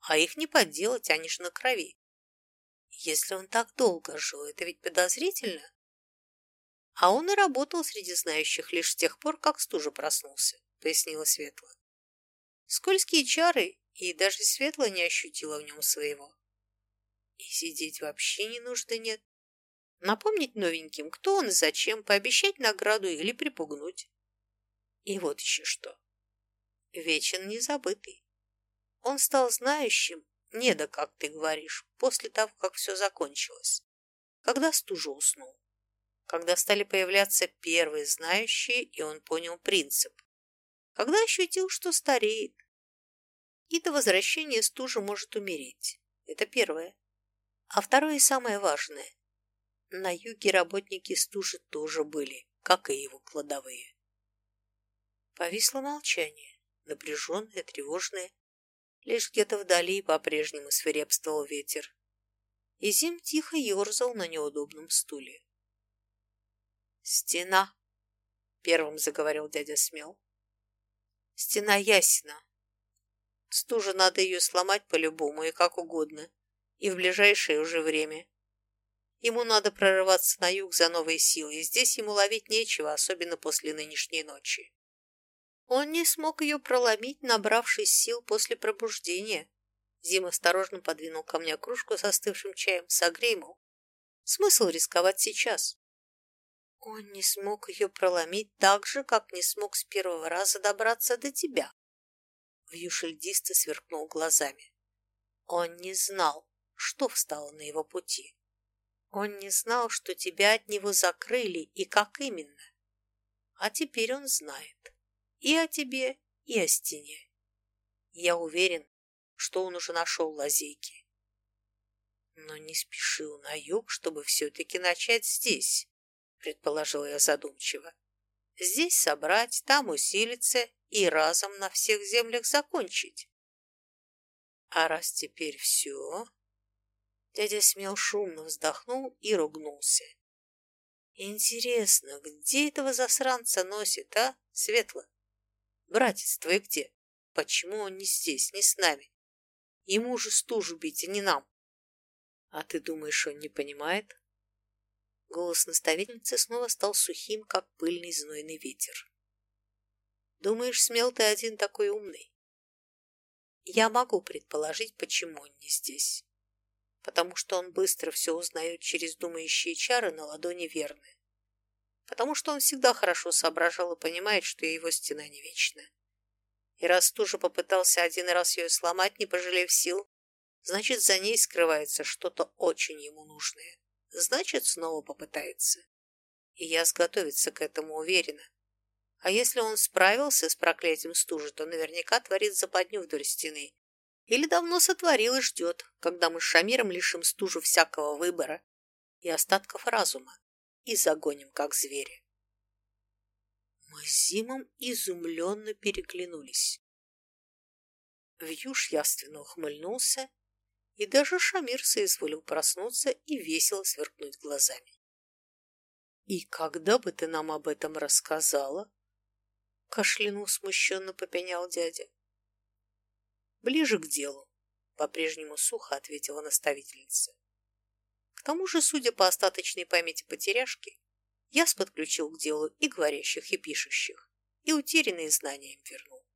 А их не подделать, они ж на крови. Если он так долго жил, это ведь подозрительно. А он и работал среди знающих лишь с тех пор, как стужа проснулся, пояснила Светла. Скользкие чары, и даже Светла не ощутила в нем своего. И сидеть вообще не нужды нет. Напомнить новеньким, кто он и зачем, пообещать награду или припугнуть. И вот еще что. Вечен незабытый. Он стал знающим, не да, как ты говоришь, после того, как все закончилось, когда стужа уснул когда стали появляться первые знающие, и он понял принцип. Когда ощутил, что стареет. И до возвращения стужа может умереть. Это первое. А второе и самое важное. На юге работники стужи тоже были, как и его кладовые. Повисло молчание, напряженное, тревожное. Лишь где-то вдали по-прежнему свирепствовал ветер. И Зим тихо ерзал на неудобном стуле. «Стена!» — первым заговорил дядя Смел. «Стена ясена. Стужа надо ее сломать по-любому и как угодно, и в ближайшее уже время. Ему надо прорываться на юг за новой силой, и здесь ему ловить нечего, особенно после нынешней ночи. Он не смог ее проломить, набравшись сил после пробуждения. Зим осторожно подвинул ко мне кружку с остывшим чаем. Согрей, мол. Смысл рисковать сейчас? Он не смог ее проломить так же, как не смог с первого раза добраться до тебя. Вьюша льдисто сверкнул глазами. Он не знал, что встало на его пути. Он не знал, что тебя от него закрыли и как именно. А теперь он знает. И о тебе, и о стене. Я уверен, что он уже нашел лазейки. Но не спешил на юг, чтобы все-таки начать здесь, предположил я задумчиво. Здесь собрать, там усилиться и разом на всех землях закончить. А раз теперь все... Дядя Смел шумно вздохнул и ругнулся. Интересно, где этого засранца носит, а, Светло? Братец твой где? Почему он не здесь, не с нами? Ему же стужу бить, а не нам. А ты думаешь, он не понимает? Голос наставительницы снова стал сухим, как пыльный знойный ветер. Думаешь, смел ты один такой умный? Я могу предположить, почему он не здесь. Потому что он быстро все узнает через думающие чары на ладони верны. Потому что он всегда хорошо соображал и понимает, что его стена не вечная. И раз тоже попытался один раз ее сломать, не пожалев сил, значит, за ней скрывается что-то очень ему нужное. Значит, снова попытается. И я сготовиться к этому уверена. А если он справился с проклятием стужи, то наверняка творит западню вдоль стены. Или давно сотворил и ждет, когда мы с Шамиром лишим стужу всякого выбора и остатков разума и загоним, как звери. Мы с Зимом изумленно переглянулись. Вьюш явственно ухмыльнулся, и даже Шамир соизволил проснуться и весело сверкнуть глазами. «И когда бы ты нам об этом рассказала?» Кашлянув смущенно попенял дядя. «Ближе к делу», — по-прежнему сухо ответила наставительница. Тому же, судя по остаточной памяти потеряшки, я подключил к делу и говорящих, и пишущих, и утерянные знания им вернул,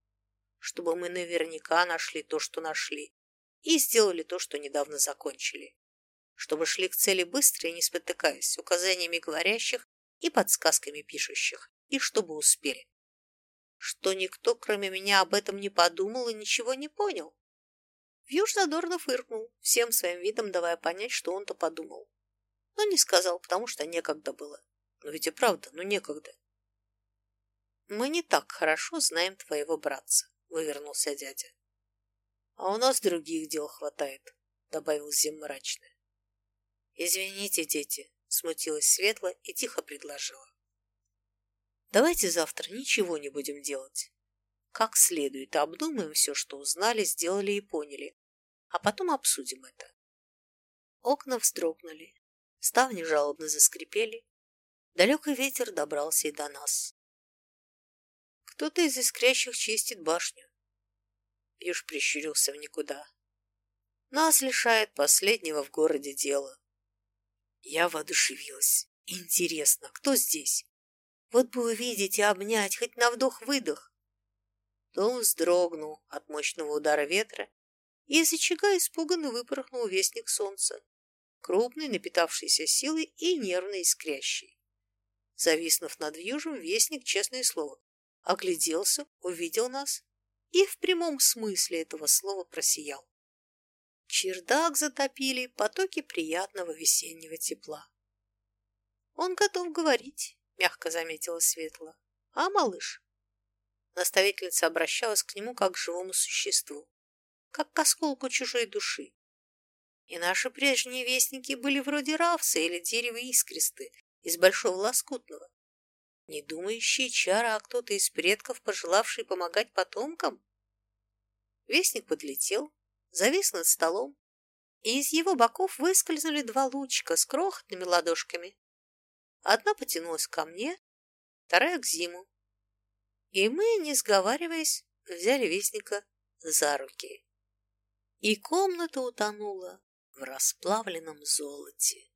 чтобы мы наверняка нашли то, что нашли, и сделали то, что недавно закончили, чтобы шли к цели быстро и не спотыкаясь, указаниями говорящих и подсказками пишущих, и чтобы успели. Что никто, кроме меня, об этом не подумал и ничего не понял. Вьюж задорно фыркнул, всем своим видом давая понять, что он-то подумал. Но не сказал, потому что некогда было. Но ведь и правда, ну некогда. Мы не так хорошо знаем твоего братца, вывернулся дядя. А у нас других дел хватает, добавил Зим мрачно. Извините, дети, смутилась Светла и тихо предложила. Давайте завтра ничего не будем делать. Как следует обдумаем все, что узнали, сделали и поняли, а потом обсудим это. Окна вздрогнули, ставни жалобно заскрипели, далекий ветер добрался и до нас. Кто-то из искрящих чистит башню. Юж прищурился в никуда. Нас лишает последнего в городе дела. Я воодушевилась. Интересно, кто здесь? Вот бы увидеть и обнять, хоть на вдох-выдох. Дом вздрогнул от мощного удара ветра, и из очага испуганно выпорхнул вестник солнца, крупный, напитавшийся силой и нервно искрящий. Зависнув над вьюжем, вестник, честное слово, огляделся, увидел нас и в прямом смысле этого слова просиял. Чердак затопили потоки приятного весеннего тепла. Он готов говорить, мягко заметила Светла. А малыш? Наставительница обращалась к нему как к живому существу, как к осколку чужой души. И наши прежние вестники были вроде равса или дерева искристы из большого лоскутного. Не думающие чара, а кто-то из предков, пожелавший помогать потомкам? Вестник подлетел, завис над столом, и из его боков выскользнули два лучика с крохотными ладошками. Одна потянулась ко мне, вторая к Зиму. И мы, не сговариваясь, взяли вестника за руки. И комната утонула в расплавленном золоте.